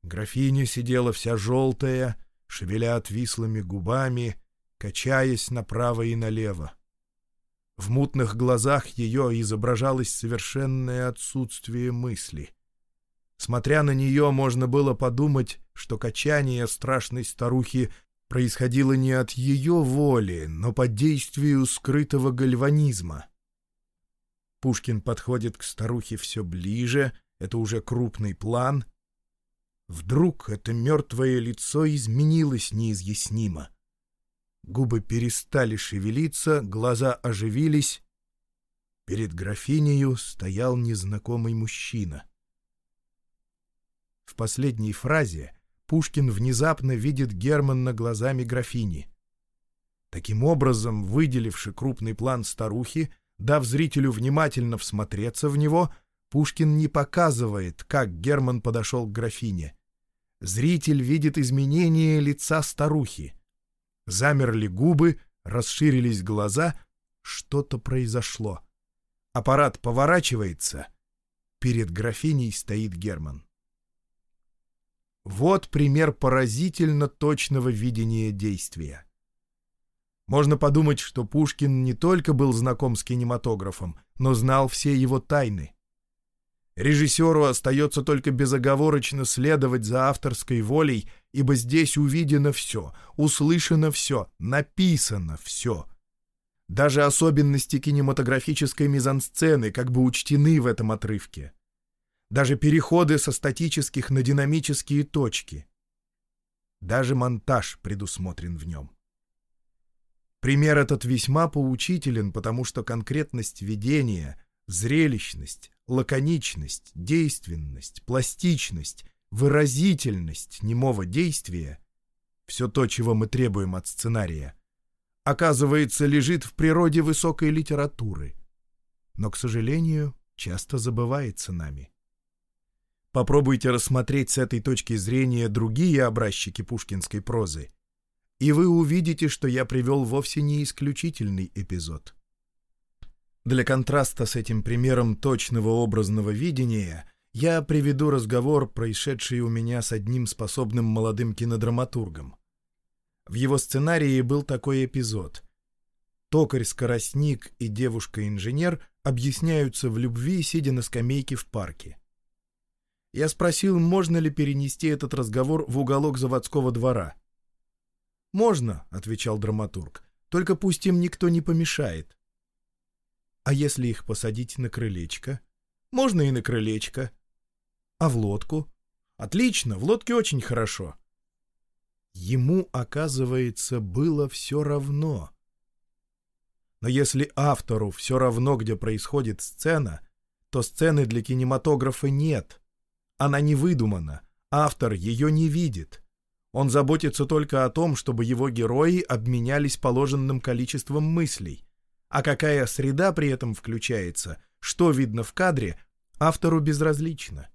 Графиня сидела вся желтая, шевеля отвислыми губами, качаясь направо и налево. В мутных глазах ее изображалось совершенное отсутствие мысли. Смотря на нее, можно было подумать, что качание страшной старухи происходило не от ее воли, но под действию скрытого гальванизма. Пушкин подходит к старухе все ближе, это уже крупный план. Вдруг это мертвое лицо изменилось неизъяснимо. Губы перестали шевелиться, глаза оживились. Перед графинею стоял незнакомый мужчина — в последней фразе Пушкин внезапно видит Германна глазами графини. Таким образом, выделивши крупный план старухи, дав зрителю внимательно всмотреться в него, Пушкин не показывает, как Герман подошел к графине. Зритель видит изменение лица старухи. Замерли губы, расширились глаза, что-то произошло. Аппарат поворачивается. Перед графиней стоит Герман. Вот пример поразительно точного видения действия. Можно подумать, что Пушкин не только был знаком с кинематографом, но знал все его тайны. Режиссеру остается только безоговорочно следовать за авторской волей, ибо здесь увидено все, услышано все, написано все. Даже особенности кинематографической мизансцены как бы учтены в этом отрывке даже переходы со статических на динамические точки. Даже монтаж предусмотрен в нем. Пример этот весьма поучителен, потому что конкретность ведения, зрелищность, лаконичность, действенность, пластичность, выразительность немого действия — все то, чего мы требуем от сценария — оказывается, лежит в природе высокой литературы, но, к сожалению, часто забывается нами. Попробуйте рассмотреть с этой точки зрения другие образчики пушкинской прозы, и вы увидите, что я привел вовсе не исключительный эпизод. Для контраста с этим примером точного образного видения я приведу разговор, происшедший у меня с одним способным молодым кинодраматургом. В его сценарии был такой эпизод. Токарь-скоростник и девушка-инженер объясняются в любви, сидя на скамейке в парке. Я спросил, можно ли перенести этот разговор в уголок заводского двора. «Можно», — отвечал драматург, — «только пусть им никто не помешает». «А если их посадить на крылечко?» «Можно и на крылечко». «А в лодку?» «Отлично, в лодке очень хорошо». Ему, оказывается, было все равно. Но если автору все равно, где происходит сцена, то сцены для кинематографа нет. Она не выдумана, автор ее не видит. Он заботится только о том, чтобы его герои обменялись положенным количеством мыслей. А какая среда при этом включается, что видно в кадре, автору безразлично.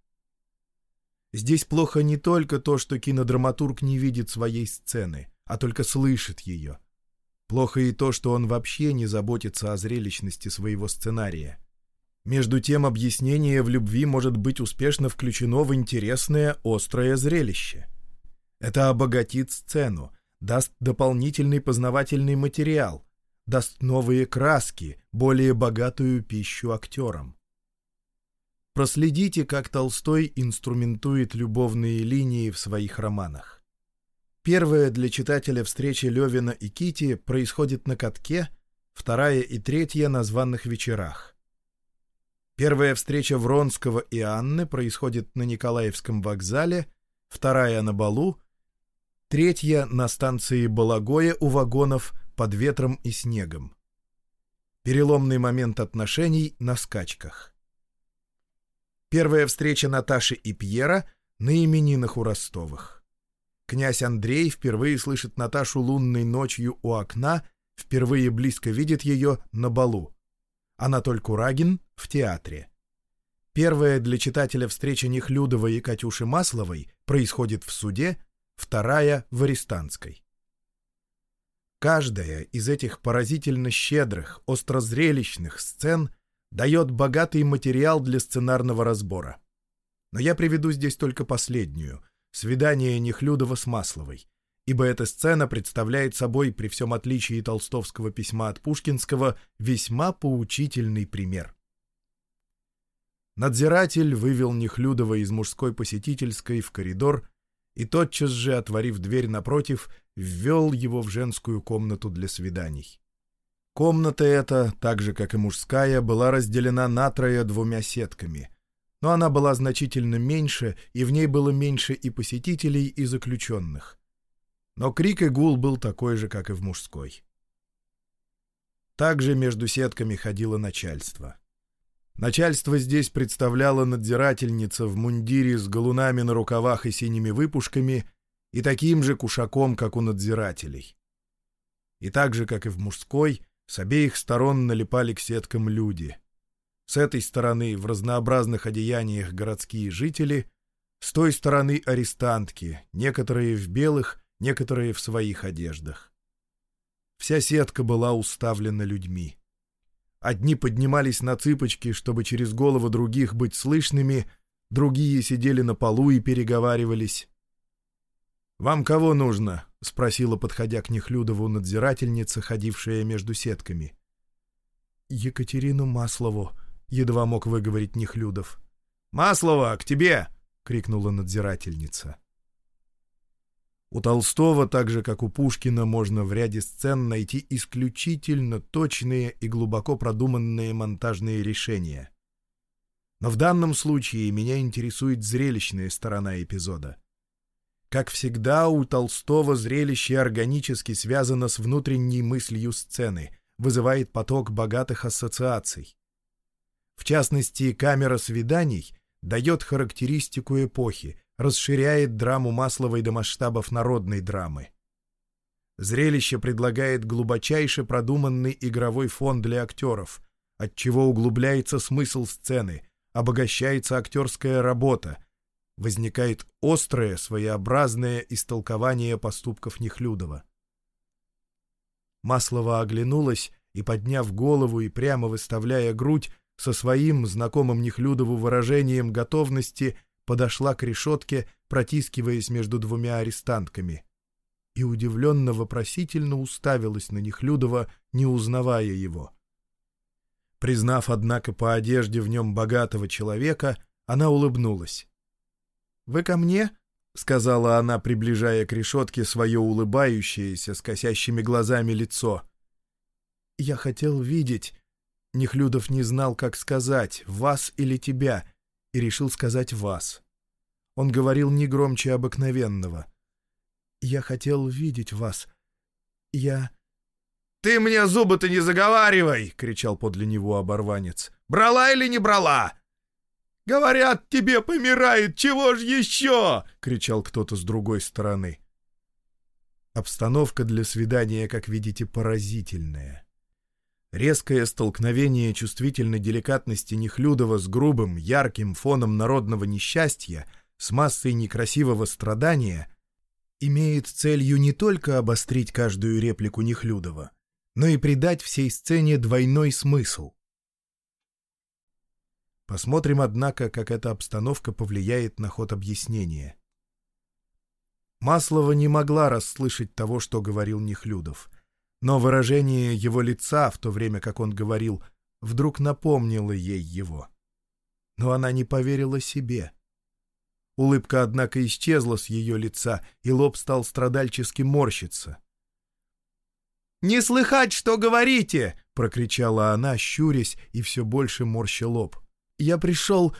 Здесь плохо не только то, что кинодраматург не видит своей сцены, а только слышит ее. Плохо и то, что он вообще не заботится о зрелищности своего сценария. Между тем, объяснение в любви может быть успешно включено в интересное, острое зрелище. Это обогатит сцену, даст дополнительный познавательный материал, даст новые краски, более богатую пищу актерам. Проследите, как Толстой инструментует любовные линии в своих романах. Первая для читателя встреча Левина и Кити происходит на катке, вторая и третья на званных вечерах. Первая встреча Вронского и Анны происходит на Николаевском вокзале, вторая на балу, третья на станции Балагоя у вагонов под ветром и снегом. Переломный момент отношений на скачках. Первая встреча Наташи и Пьера на именинах у Ростовых. Князь Андрей впервые слышит Наташу лунной ночью у окна, впервые близко видит ее на балу. Анатоль Курагин в театре. Первая для читателя встреча Нехлюдова и Катюши Масловой происходит в суде, вторая — в Арестанской. Каждая из этих поразительно щедрых, острозрелищных сцен дает богатый материал для сценарного разбора. Но я приведу здесь только последнюю — свидание Нехлюдова с Масловой, ибо эта сцена представляет собой, при всем отличии толстовского письма от Пушкинского, весьма поучительный пример. Надзиратель вывел Нехлюдова из мужской посетительской в коридор и тотчас же, отворив дверь напротив, ввел его в женскую комнату для свиданий. Комната эта, так же как и мужская, была разделена натрое двумя сетками, но она была значительно меньше, и в ней было меньше и посетителей, и заключенных. Но крик и гул был такой же, как и в мужской. Также между сетками ходило начальство. Начальство здесь представляло надзирательница в мундире с галунами на рукавах и синими выпушками и таким же кушаком, как у надзирателей. И так же, как и в мужской, с обеих сторон налипали к сеткам люди. С этой стороны в разнообразных одеяниях городские жители, с той стороны арестантки, некоторые в белых, некоторые в своих одеждах. Вся сетка была уставлена людьми. Одни поднимались на цыпочки, чтобы через голову других быть слышными, другие сидели на полу и переговаривались. «Вам кого нужно?» — спросила, подходя к Нехлюдову, надзирательница, ходившая между сетками. «Екатерину Маслову», — едва мог выговорить Нехлюдов. «Маслова, к тебе!» — крикнула надзирательница. У Толстого, так же как у Пушкина, можно в ряде сцен найти исключительно точные и глубоко продуманные монтажные решения. Но в данном случае меня интересует зрелищная сторона эпизода. Как всегда, у Толстого зрелище органически связано с внутренней мыслью сцены, вызывает поток богатых ассоциаций. В частности, камера свиданий дает характеристику эпохи, расширяет драму Масловой до масштабов народной драмы. Зрелище предлагает глубочайше продуманный игровой фон для актеров, отчего углубляется смысл сцены, обогащается актерская работа, возникает острое, своеобразное истолкование поступков Нехлюдова. Маслова оглянулась и, подняв голову и прямо выставляя грудь, со своим знакомым Нехлюдову выражением готовности — подошла к решетке, протискиваясь между двумя арестантками. И удивленно-вопросительно уставилась на них Людова, не узнавая его. Признав, однако, по одежде в нем богатого человека, она улыбнулась. вы ко мне?» — сказала она, приближая к решетке свое улыбающееся с косящими глазами лицо. «Я хотел видеть...» Нехлюдов не знал, как сказать, вас или тебя, и решил сказать вас. Он говорил не громче обыкновенного. «Я хотел видеть вас. Я...» «Ты мне зубы-то не заговаривай!» — кричал подле него оборванец. «Брала или не брала?» «Говорят, тебе помирает, чего ж еще?» — кричал кто-то с другой стороны. Обстановка для свидания, как видите, поразительная. Резкое столкновение чувствительной деликатности Нехлюдова с грубым, ярким фоном народного несчастья, с массой некрасивого страдания, имеет целью не только обострить каждую реплику Нехлюдова, но и придать всей сцене двойной смысл. Посмотрим, однако, как эта обстановка повлияет на ход объяснения. Маслова не могла расслышать того, что говорил Нехлюдов — но выражение его лица, в то время как он говорил, вдруг напомнило ей его. Но она не поверила себе. Улыбка, однако, исчезла с ее лица, и лоб стал страдальчески морщиться. «Не слыхать, что говорите!» — прокричала она, щурясь и все больше морща лоб. «Я пришел...»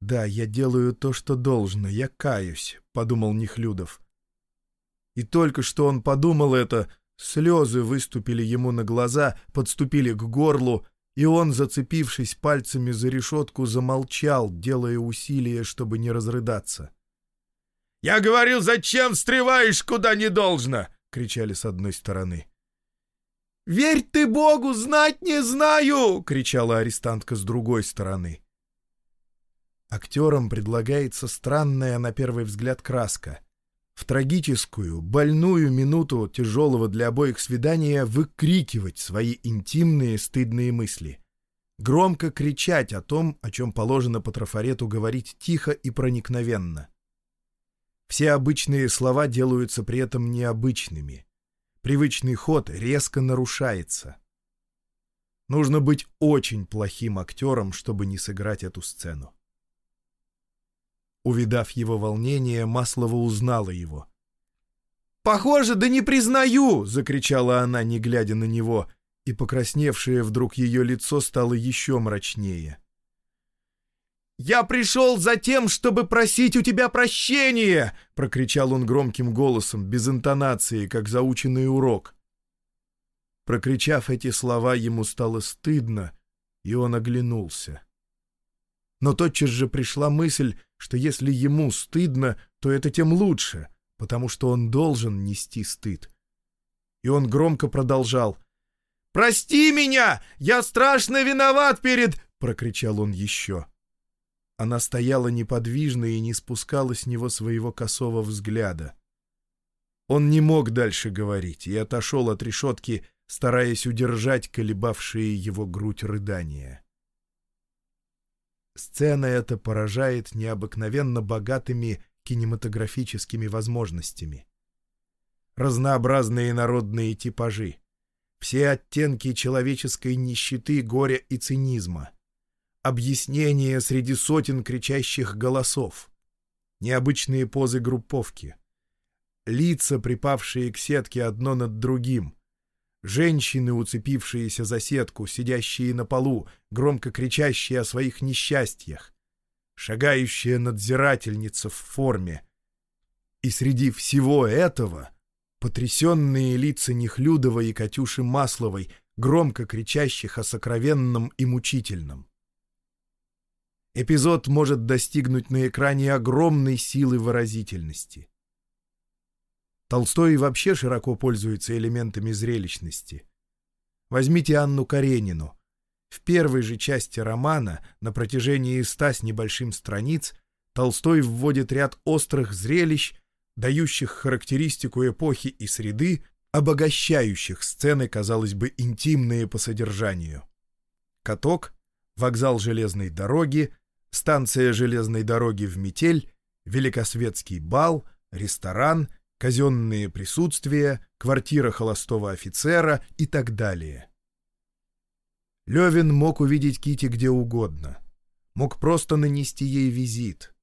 «Да, я делаю то, что должно, я каюсь», — подумал Нехлюдов. И только что он подумал это, Слезы выступили ему на глаза, подступили к горлу, и он, зацепившись пальцами за решетку, замолчал, делая усилия, чтобы не разрыдаться. «Я говорил, зачем встреваешь, куда не должно!» — кричали с одной стороны. «Верь ты Богу, знать не знаю!» — кричала арестантка с другой стороны. Актерам предлагается странная, на первый взгляд, краска в трагическую, больную минуту тяжелого для обоих свидания выкрикивать свои интимные, стыдные мысли. Громко кричать о том, о чем положено по трафарету говорить тихо и проникновенно. Все обычные слова делаются при этом необычными. Привычный ход резко нарушается. Нужно быть очень плохим актером, чтобы не сыграть эту сцену. Увидав его волнение, Маслова узнала его. «Похоже, да не признаю!» — закричала она, не глядя на него, и покрасневшее вдруг ее лицо стало еще мрачнее. «Я пришел за тем, чтобы просить у тебя прощения!» — прокричал он громким голосом, без интонации, как заученный урок. Прокричав эти слова, ему стало стыдно, и он оглянулся. Но тотчас же пришла мысль, что если ему стыдно, то это тем лучше, потому что он должен нести стыд. И он громко продолжал. «Прости меня! Я страшно виноват перед...» — прокричал он еще. Она стояла неподвижно и не спускала с него своего косого взгляда. Он не мог дальше говорить и отошел от решетки, стараясь удержать колебавшие его грудь рыдания. Сцена эта поражает необыкновенно богатыми кинематографическими возможностями. Разнообразные народные типажи, все оттенки человеческой нищеты, горя и цинизма, объяснения среди сотен кричащих голосов, необычные позы групповки, лица, припавшие к сетке одно над другим, Женщины, уцепившиеся за сетку, сидящие на полу, громко кричащие о своих несчастьях. Шагающая надзирательница в форме. И среди всего этого потрясенные лица Нехлюдова и Катюши Масловой, громко кричащих о сокровенном и мучительном. Эпизод может достигнуть на экране огромной силы выразительности. Толстой вообще широко пользуется элементами зрелищности. Возьмите Анну Каренину. В первой же части романа, на протяжении ста с небольшим страниц, Толстой вводит ряд острых зрелищ, дающих характеристику эпохи и среды, обогащающих сцены, казалось бы, интимные по содержанию. Каток, вокзал железной дороги, станция железной дороги в метель, великосветский бал, ресторан — казенные присутствия, квартира холостого офицера и так далее. Левин мог увидеть Кити где угодно. Мог просто нанести ей визит.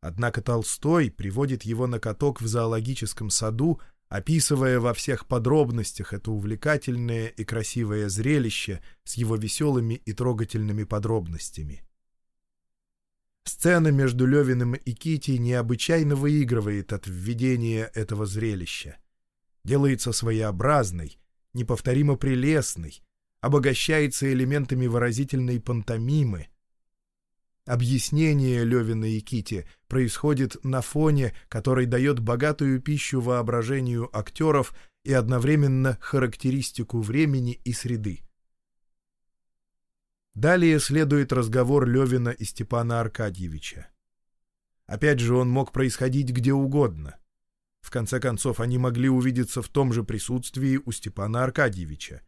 Однако Толстой приводит его на каток в зоологическом саду, описывая во всех подробностях это увлекательное и красивое зрелище с его веселыми и трогательными подробностями. Сцена между Левиным и Кити необычайно выигрывает от введения этого зрелища. Делается своеобразной, неповторимо прелестной, обогащается элементами выразительной пантомимы. Объяснение Левина и Кити происходит на фоне, который дает богатую пищу воображению актеров и одновременно характеристику времени и среды. Далее следует разговор Левина и Степана Аркадьевича. Опять же, он мог происходить где угодно. В конце концов, они могли увидеться в том же присутствии у Степана Аркадьевича.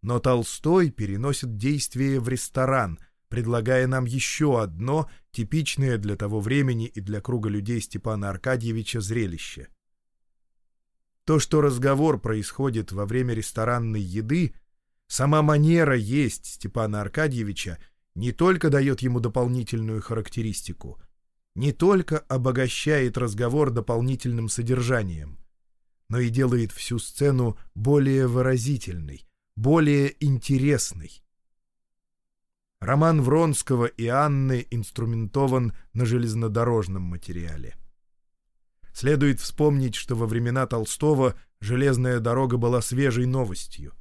Но Толстой переносит действие в ресторан, предлагая нам еще одно, типичное для того времени и для круга людей Степана Аркадьевича, зрелище. То, что разговор происходит во время ресторанной еды — Сама манера есть Степана Аркадьевича не только дает ему дополнительную характеристику, не только обогащает разговор дополнительным содержанием, но и делает всю сцену более выразительной, более интересной. Роман Вронского и Анны инструментован на железнодорожном материале. Следует вспомнить, что во времена Толстого железная дорога была свежей новостью.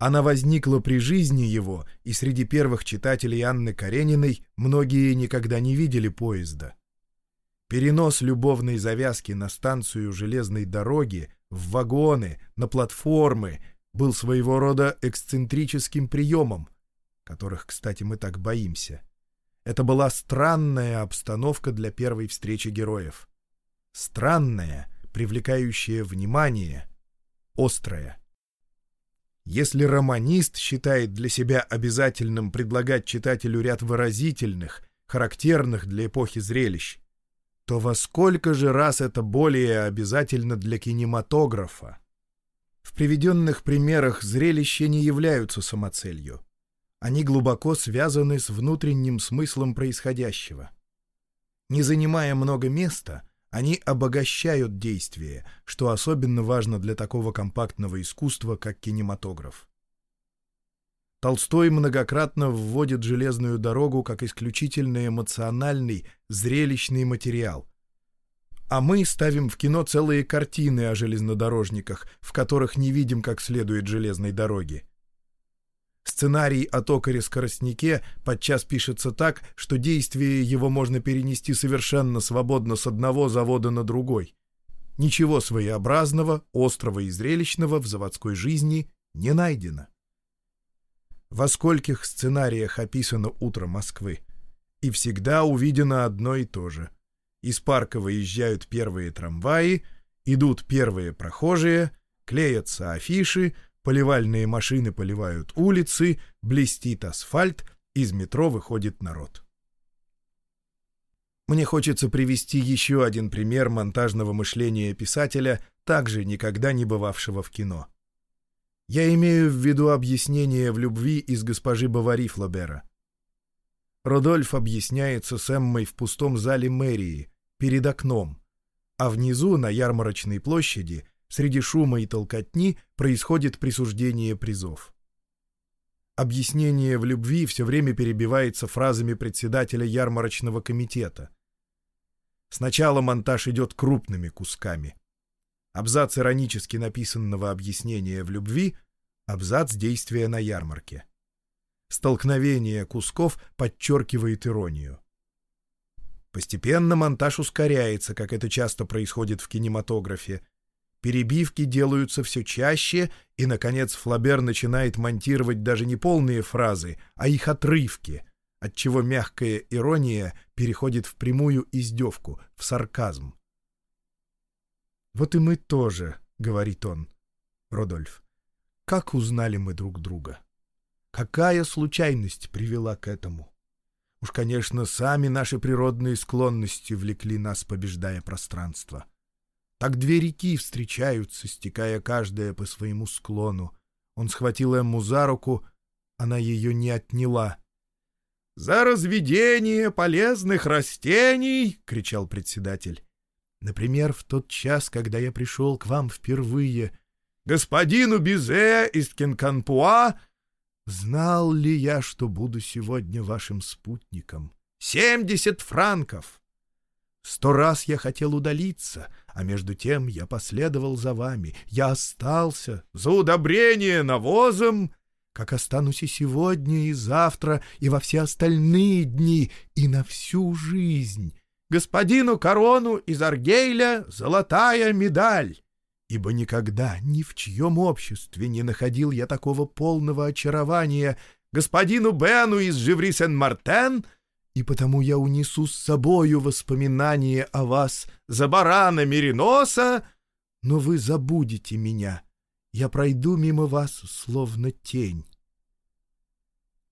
Она возникла при жизни его, и среди первых читателей Анны Карениной многие никогда не видели поезда. Перенос любовной завязки на станцию железной дороги, в вагоны, на платформы был своего рода эксцентрическим приемом, которых, кстати, мы так боимся. Это была странная обстановка для первой встречи героев. Странная, привлекающая внимание, острая. Если романист считает для себя обязательным предлагать читателю ряд выразительных, характерных для эпохи зрелищ, то во сколько же раз это более обязательно для кинематографа? В приведенных примерах зрелища не являются самоцелью. Они глубоко связаны с внутренним смыслом происходящего. Не занимая много места, они обогащают действие, что особенно важно для такого компактного искусства, как кинематограф. Толстой многократно вводит железную дорогу как исключительно эмоциональный, зрелищный материал. А мы ставим в кино целые картины о железнодорожниках, в которых не видим как следует железной дороги. Сценарий о токаре-скоростнике подчас пишется так, что действие его можно перенести совершенно свободно с одного завода на другой. Ничего своеобразного, острого и зрелищного в заводской жизни не найдено. Во скольких сценариях описано утро Москвы? И всегда увидено одно и то же. Из парка выезжают первые трамваи, идут первые прохожие, клеятся афиши — Поливальные машины поливают улицы, блестит асфальт, из метро выходит народ. Мне хочется привести еще один пример монтажного мышления писателя, также никогда не бывавшего в кино. Я имею в виду объяснение в любви из госпожи Бавари Флобера. Родольф объясняется с Эммой в пустом зале мэрии, перед окном, а внизу, на ярмарочной площади, Среди шума и толкотни происходит присуждение призов. Объяснение в любви все время перебивается фразами председателя ярмарочного комитета. Сначала монтаж идет крупными кусками. Абзац иронически написанного объяснения в любви, абзац действия на ярмарке. Столкновение кусков подчеркивает иронию. Постепенно монтаж ускоряется, как это часто происходит в кинематографе, Перебивки делаются все чаще, и, наконец, Флабер начинает монтировать даже не полные фразы, а их отрывки, отчего мягкая ирония переходит в прямую издевку, в сарказм. «Вот и мы тоже», — говорит он, Родольф. «Как узнали мы друг друга? Какая случайность привела к этому? Уж, конечно, сами наши природные склонности влекли нас, побеждая пространство». Так две реки встречаются, стекая каждая по своему склону. Он схватил Эмму за руку, она ее не отняла. «За разведение полезных растений!» — кричал председатель. Например, в тот час, когда я пришел к вам впервые. «Господину Бизе из Кинканпуа!» Знал ли я, что буду сегодня вашим спутником? Семьдесят франков! Сто раз я хотел удалиться, а между тем я последовал за вами. Я остался за удобрение навозом, как останусь и сегодня, и завтра, и во все остальные дни, и на всю жизнь. Господину Корону из Аргейля золотая медаль. Ибо никогда ни в чьем обществе не находил я такого полного очарования господину Бену из Живри-Сен-Мартен — и потому я унесу с собою воспоминания о вас за барана Мериноса, но вы забудете меня. Я пройду мимо вас, словно тень.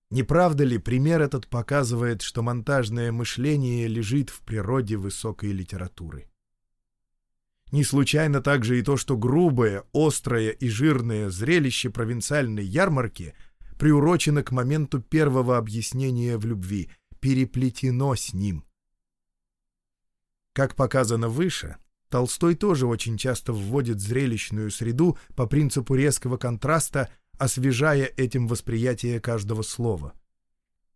Не правда ли, пример этот показывает, что монтажное мышление лежит в природе высокой литературы? Не случайно также и то, что грубое, острое и жирное зрелище провинциальной ярмарки приурочено к моменту первого объяснения в любви — переплетено с ним. Как показано выше, Толстой тоже очень часто вводит зрелищную среду по принципу резкого контраста, освежая этим восприятие каждого слова.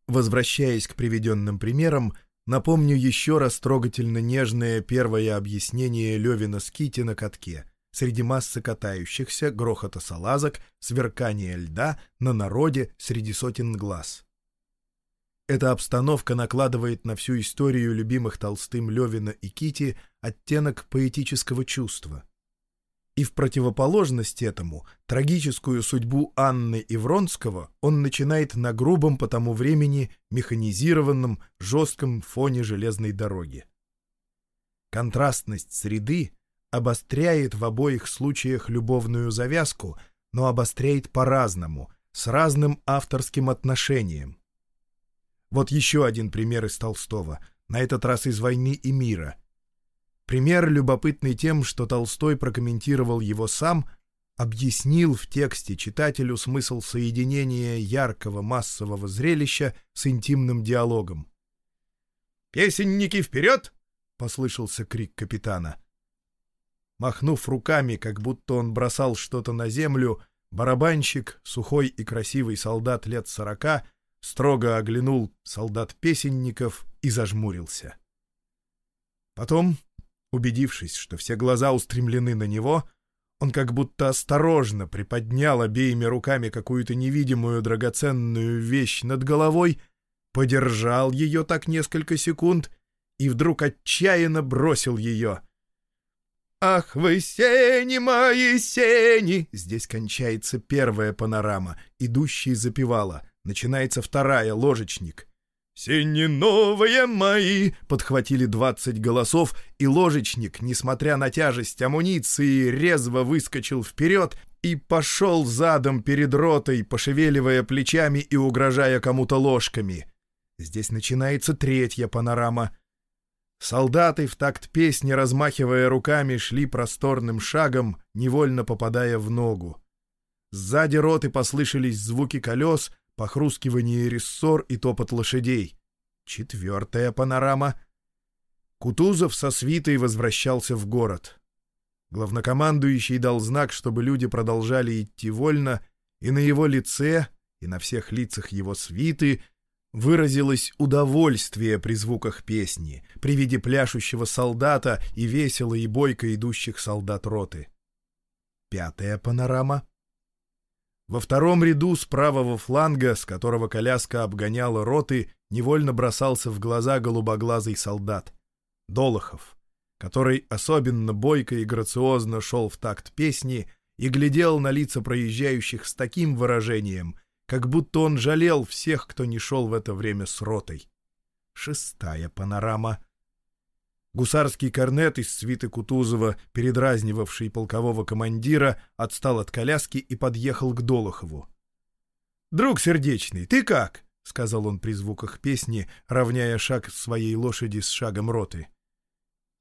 Возвращаясь к приведенным примерам, напомню еще раз трогательно нежное первое объяснение Левина Скити на катке среди массы катающихся, грохота салазок, сверкания льда на народе среди сотен глаз. Эта обстановка накладывает на всю историю любимых Толстым Левина и Кити оттенок поэтического чувства. И в противоположность этому трагическую судьбу Анны и Вронского он начинает на грубом по тому времени механизированном жестком фоне железной дороги. Контрастность среды обостряет в обоих случаях любовную завязку, но обостряет по-разному, с разным авторским отношением – вот еще один пример из Толстого, на этот раз из «Войны и мира». Пример любопытный тем, что Толстой прокомментировал его сам, объяснил в тексте читателю смысл соединения яркого массового зрелища с интимным диалогом. «Песенники вперед!» — послышался крик капитана. Махнув руками, как будто он бросал что-то на землю, барабанщик, сухой и красивый солдат лет сорока, строго оглянул солдат-песенников и зажмурился. Потом, убедившись, что все глаза устремлены на него, он как будто осторожно приподнял обеими руками какую-то невидимую драгоценную вещь над головой, подержал ее так несколько секунд и вдруг отчаянно бросил ее. «Ах вы, сени мои, сени!» Здесь кончается первая панорама, идущий запевала — Начинается вторая, ложечник. «Сени новые мои!» — подхватили двадцать голосов, и ложечник, несмотря на тяжесть амуниции, резво выскочил вперед и пошел задом перед ротой, пошевеливая плечами и угрожая кому-то ложками. Здесь начинается третья панорама. Солдаты в такт песни, размахивая руками, шли просторным шагом, невольно попадая в ногу. Сзади роты послышались звуки колес — похрускивание рессор и топот лошадей. Четвертая панорама. Кутузов со свитой возвращался в город. Главнокомандующий дал знак, чтобы люди продолжали идти вольно, и на его лице, и на всех лицах его свиты выразилось удовольствие при звуках песни, при виде пляшущего солдата и весело и бойко идущих солдат роты. Пятая панорама — во втором ряду с правого фланга, с которого коляска обгоняла роты, невольно бросался в глаза голубоглазый солдат. Долохов, который особенно бойко и грациозно шел в такт песни и глядел на лица проезжающих с таким выражением, как будто он жалел всех, кто не шел в это время с ротой. Шестая панорама — Гусарский корнет из свиты Кутузова, передразнивавший полкового командира, отстал от коляски и подъехал к Долохову. «Друг сердечный, ты как?» — сказал он при звуках песни, равняя шаг своей лошади с шагом роты.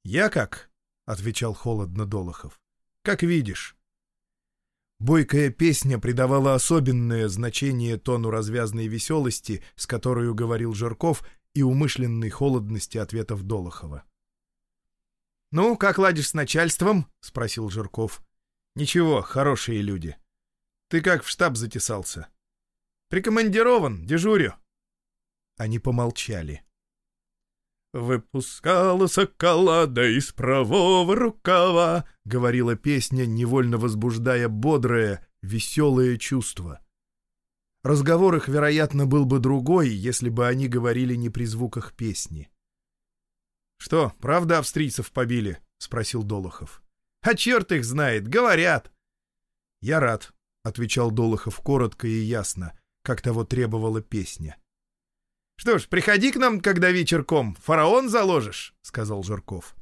«Я как?» — отвечал холодно Долохов. «Как видишь». Бойкая песня придавала особенное значение тону развязной веселости, с которой говорил Жирков, и умышленной холодности ответов Долохова. «Ну, как ладишь с начальством?» — спросил Жирков. «Ничего, хорошие люди. Ты как в штаб затесался?» «Прикомандирован, дежурю». Они помолчали. «Выпускала соколада из правого рукава», — говорила песня, невольно возбуждая бодрое, веселое чувство. Разговор их, вероятно, был бы другой, если бы они говорили не при звуках песни. «Что, правда австрийцев побили?» — спросил Долохов. «А черт их знает, говорят!» «Я рад», — отвечал Долохов коротко и ясно, как того требовала песня. «Что ж, приходи к нам, когда вечерком, фараон заложишь», — сказал Жирков.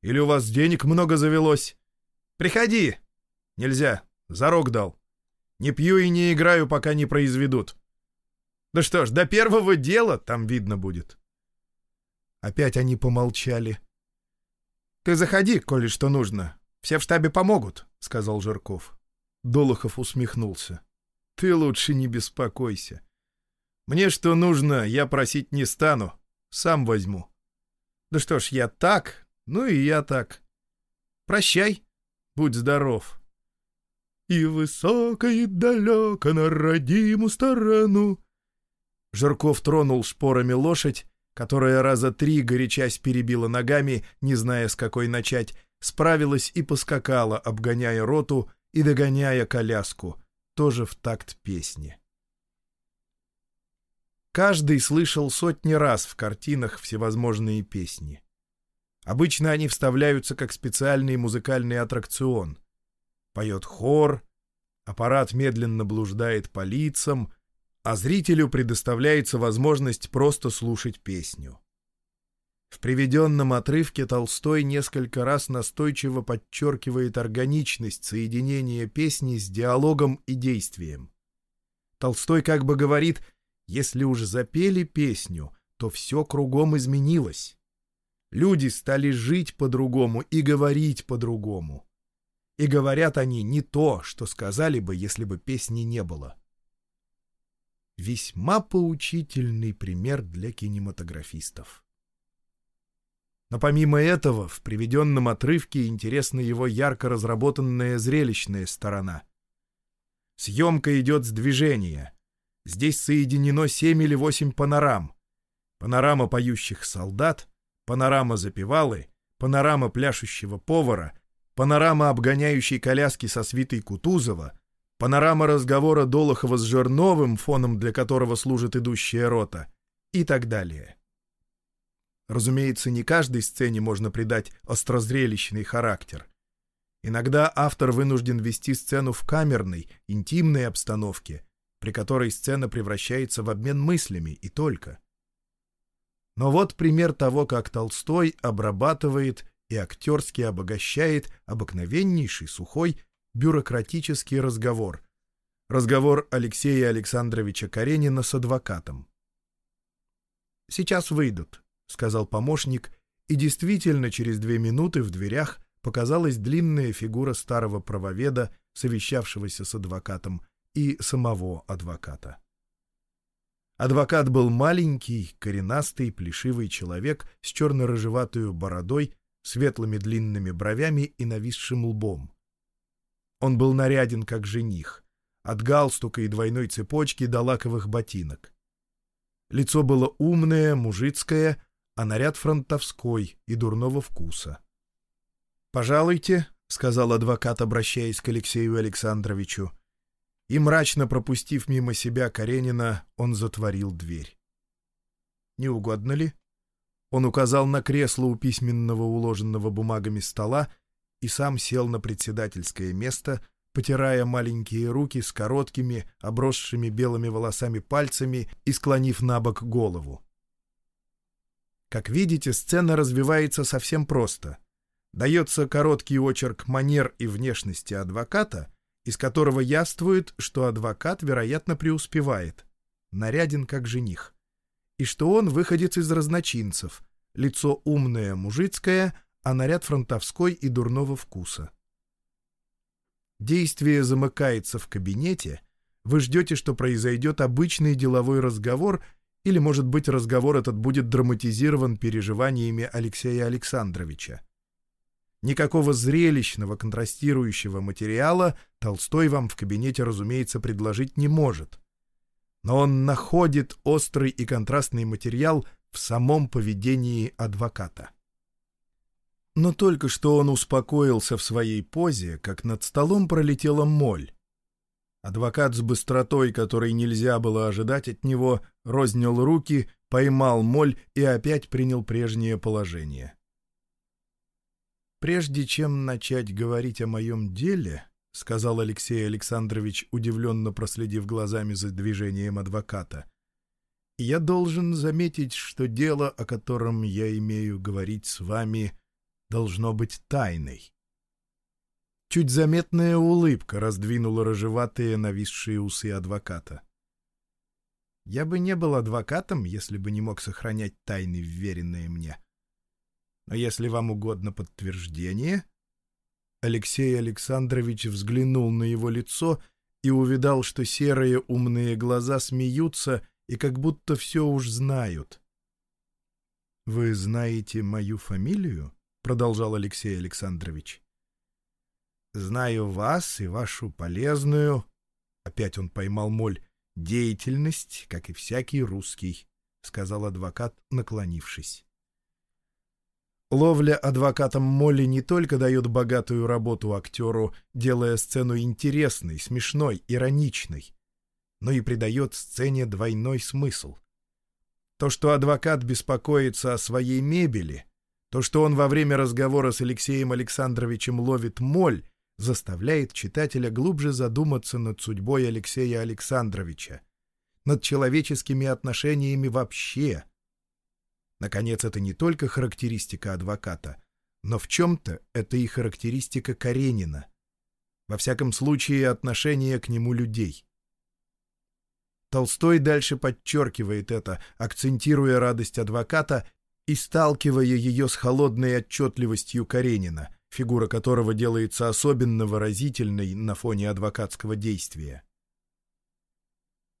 «Или у вас денег много завелось?» «Приходи». «Нельзя, зарок дал. Не пью и не играю, пока не произведут». «Да что ж, до первого дела там видно будет». Опять они помолчали. «Ты заходи, коли что нужно. Все в штабе помогут», — сказал Жирков. Долохов усмехнулся. «Ты лучше не беспокойся. Мне что нужно, я просить не стану. Сам возьму. Да что ж, я так, ну и я так. Прощай, будь здоров. И высоко и далеко на родимую сторону. Жирков тронул шпорами лошадь, которая раза три, горячась, перебила ногами, не зная, с какой начать, справилась и поскакала, обгоняя роту и догоняя коляску, тоже в такт песни. Каждый слышал сотни раз в картинах всевозможные песни. Обычно они вставляются как специальный музыкальный аттракцион. Поет хор, аппарат медленно блуждает по лицам, а зрителю предоставляется возможность просто слушать песню. В приведенном отрывке Толстой несколько раз настойчиво подчеркивает органичность соединения песни с диалогом и действием. Толстой как бы говорит — если уж запели песню, то все кругом изменилось. Люди стали жить по-другому и говорить по-другому. И говорят они не то, что сказали бы, если бы песни не было. Весьма поучительный пример для кинематографистов. Но помимо этого, в приведенном отрывке интересна его ярко разработанная зрелищная сторона. Съемка идет с движения — Здесь соединено семь или восемь панорам. Панорама поющих солдат, панорама запевалы, панорама пляшущего повара, панорама обгоняющей коляски со свитой Кутузова, панорама разговора Долохова с Жерновым, фоном для которого служит идущая рота, и так далее. Разумеется, не каждой сцене можно придать острозрелищный характер. Иногда автор вынужден вести сцену в камерной, интимной обстановке, при которой сцена превращается в обмен мыслями и только. Но вот пример того, как Толстой обрабатывает и актерски обогащает обыкновеннейший, сухой, бюрократический разговор. Разговор Алексея Александровича Каренина с адвокатом. «Сейчас выйдут», — сказал помощник, и действительно через две минуты в дверях показалась длинная фигура старого правоведа, совещавшегося с адвокатом, и самого адвоката. Адвокат был маленький, коренастый, плешивый человек с черно-рыжеватую бородой, светлыми длинными бровями и нависшим лбом. Он был наряден как жених, от галстука и двойной цепочки до лаковых ботинок. Лицо было умное, мужицкое, а наряд фронтовской и дурного вкуса. «Пожалуйте», — сказал адвокат, обращаясь к Алексею Александровичу, — и, мрачно пропустив мимо себя Каренина, он затворил дверь. «Не угодно ли?» Он указал на кресло у письменного уложенного бумагами стола и сам сел на председательское место, потирая маленькие руки с короткими, обросшими белыми волосами пальцами и склонив на бок голову. Как видите, сцена развивается совсем просто. Дается короткий очерк манер и внешности адвоката — из которого яствует, что адвокат, вероятно, преуспевает, наряден как жених, и что он выходец из разночинцев, лицо умное, мужицкое, а наряд фронтовской и дурного вкуса. Действие замыкается в кабинете, вы ждете, что произойдет обычный деловой разговор, или, может быть, разговор этот будет драматизирован переживаниями Алексея Александровича. Никакого зрелищного контрастирующего материала Толстой вам в кабинете, разумеется, предложить не может. Но он находит острый и контрастный материал в самом поведении адвоката. Но только что он успокоился в своей позе, как над столом пролетела моль. Адвокат с быстротой, которой нельзя было ожидать от него, рознял руки, поймал моль и опять принял прежнее положение. «Прежде чем начать говорить о моем деле», — сказал Алексей Александрович, удивленно проследив глазами за движением адвоката, — «я должен заметить, что дело, о котором я имею говорить с вами, — должно быть тайной. Чуть заметная улыбка раздвинула рыжеватые нависшие усы адвоката. Я бы не был адвокатом, если бы не мог сохранять тайны, вверенные мне. Но если вам угодно подтверждение... Алексей Александрович взглянул на его лицо и увидал, что серые умные глаза смеются и как будто все уж знают. «Вы знаете мою фамилию?» Продолжал Алексей Александрович. «Знаю вас и вашу полезную...» Опять он поймал моль. «Деятельность, как и всякий русский», — сказал адвокат, наклонившись. Ловля адвокатом Молли не только дает богатую работу актеру, делая сцену интересной, смешной, ироничной, но и придает сцене двойной смысл. То, что адвокат беспокоится о своей мебели, то, что он во время разговора с Алексеем Александровичем ловит моль, заставляет читателя глубже задуматься над судьбой Алексея Александровича, над человеческими отношениями вообще. Наконец, это не только характеристика адвоката, но в чем-то это и характеристика Каренина. Во всяком случае, отношение к нему людей. Толстой дальше подчеркивает это, акцентируя радость адвоката и сталкивая ее с холодной отчетливостью Каренина, фигура которого делается особенно выразительной на фоне адвокатского действия.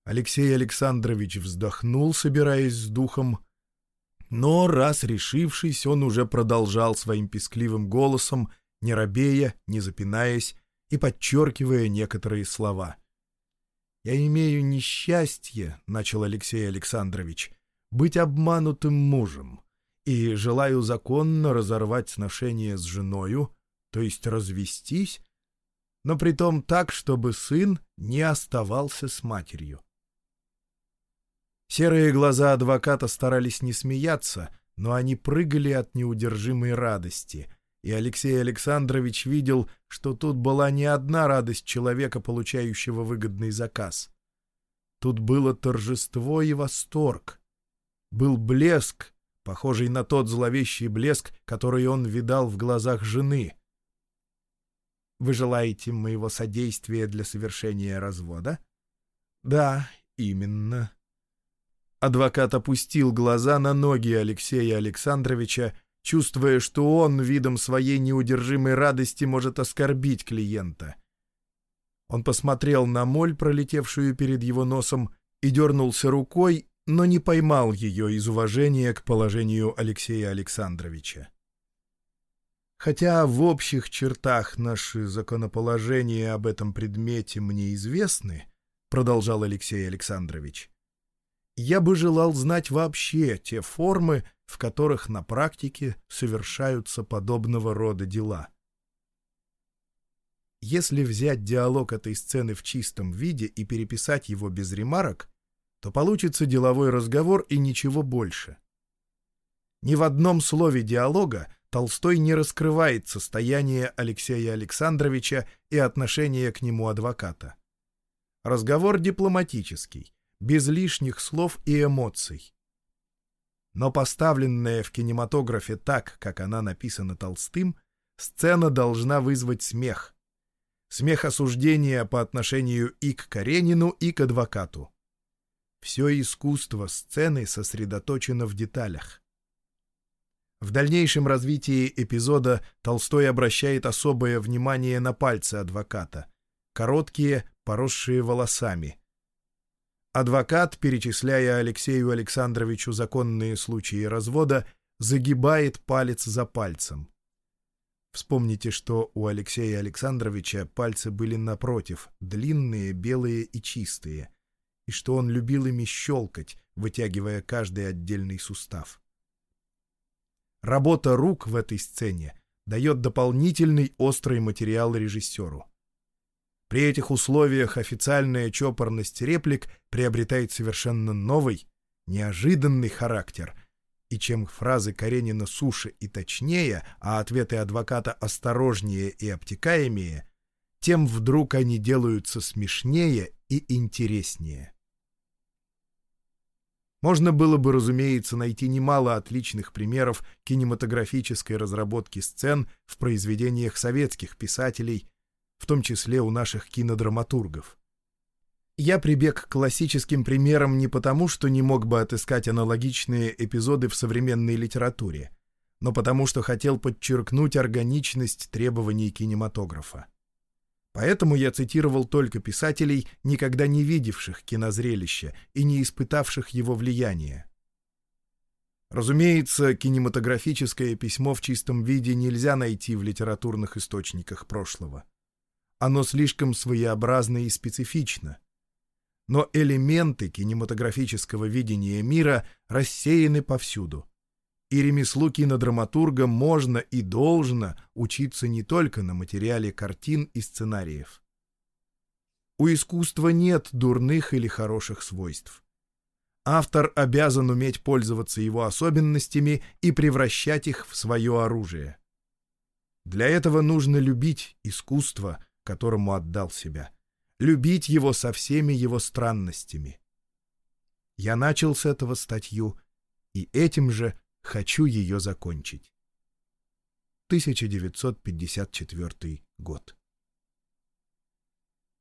Алексей Александрович вздохнул, собираясь с духом, но, раз решившись, он уже продолжал своим пескливым голосом, не робея, не запинаясь и подчеркивая некоторые слова. «Я имею несчастье», — начал Алексей Александрович, — «быть обманутым мужем и желаю законно разорвать сношение с женою, то есть развестись, но при том так, чтобы сын не оставался с матерью. Серые глаза адвоката старались не смеяться, но они прыгали от неудержимой радости, и Алексей Александрович видел, что тут была не одна радость человека, получающего выгодный заказ. Тут было торжество и восторг. Был блеск, похожий на тот зловещий блеск, который он видал в глазах жены. «Вы желаете моего содействия для совершения развода?» «Да, именно». Адвокат опустил глаза на ноги Алексея Александровича, чувствуя, что он видом своей неудержимой радости может оскорбить клиента. Он посмотрел на моль, пролетевшую перед его носом, и дернулся рукой, но не поймал ее из уважения к положению Алексея Александровича. Хотя в общих чертах наши законоположения об этом предмете мне известны, продолжал Алексей Александрович, я бы желал знать вообще те формы, в которых на практике совершаются подобного рода дела. Если взять диалог этой сцены в чистом виде и переписать его без ремарок, то получится деловой разговор и ничего больше. Ни в одном слове диалога Толстой не раскрывает состояние Алексея Александровича и отношение к нему адвоката. Разговор дипломатический, без лишних слов и эмоций. Но поставленная в кинематографе так, как она написана Толстым, сцена должна вызвать смех. Смех осуждения по отношению и к Каренину, и к адвокату. Все искусство сцены сосредоточено в деталях. В дальнейшем развитии эпизода Толстой обращает особое внимание на пальцы адвоката. Короткие, поросшие волосами. Адвокат, перечисляя Алексею Александровичу законные случаи развода, загибает палец за пальцем. Вспомните, что у Алексея Александровича пальцы были напротив, длинные, белые и чистые, и что он любил ими щелкать, вытягивая каждый отдельный сустав. Работа рук в этой сцене дает дополнительный острый материал режиссеру. При этих условиях официальная чопорность реплик приобретает совершенно новый, неожиданный характер, и чем фразы Каренина суше и точнее, а ответы адвоката осторожнее и обтекаемее, тем вдруг они делаются смешнее и интереснее. Можно было бы, разумеется, найти немало отличных примеров кинематографической разработки сцен в произведениях советских писателей, в том числе у наших кинодраматургов. Я прибег к классическим примерам не потому, что не мог бы отыскать аналогичные эпизоды в современной литературе, но потому, что хотел подчеркнуть органичность требований кинематографа. Поэтому я цитировал только писателей, никогда не видевших кинозрелища и не испытавших его влияния. Разумеется, кинематографическое письмо в чистом виде нельзя найти в литературных источниках прошлого. Оно слишком своеобразно и специфично. Но элементы кинематографического видения мира рассеяны повсюду и ремеслу кинодраматурга можно и должно учиться не только на материале картин и сценариев. У искусства нет дурных или хороших свойств. Автор обязан уметь пользоваться его особенностями и превращать их в свое оружие. Для этого нужно любить искусство, которому отдал себя, любить его со всеми его странностями. Я начал с этого статью, и этим же Хочу ее закончить. 1954 год.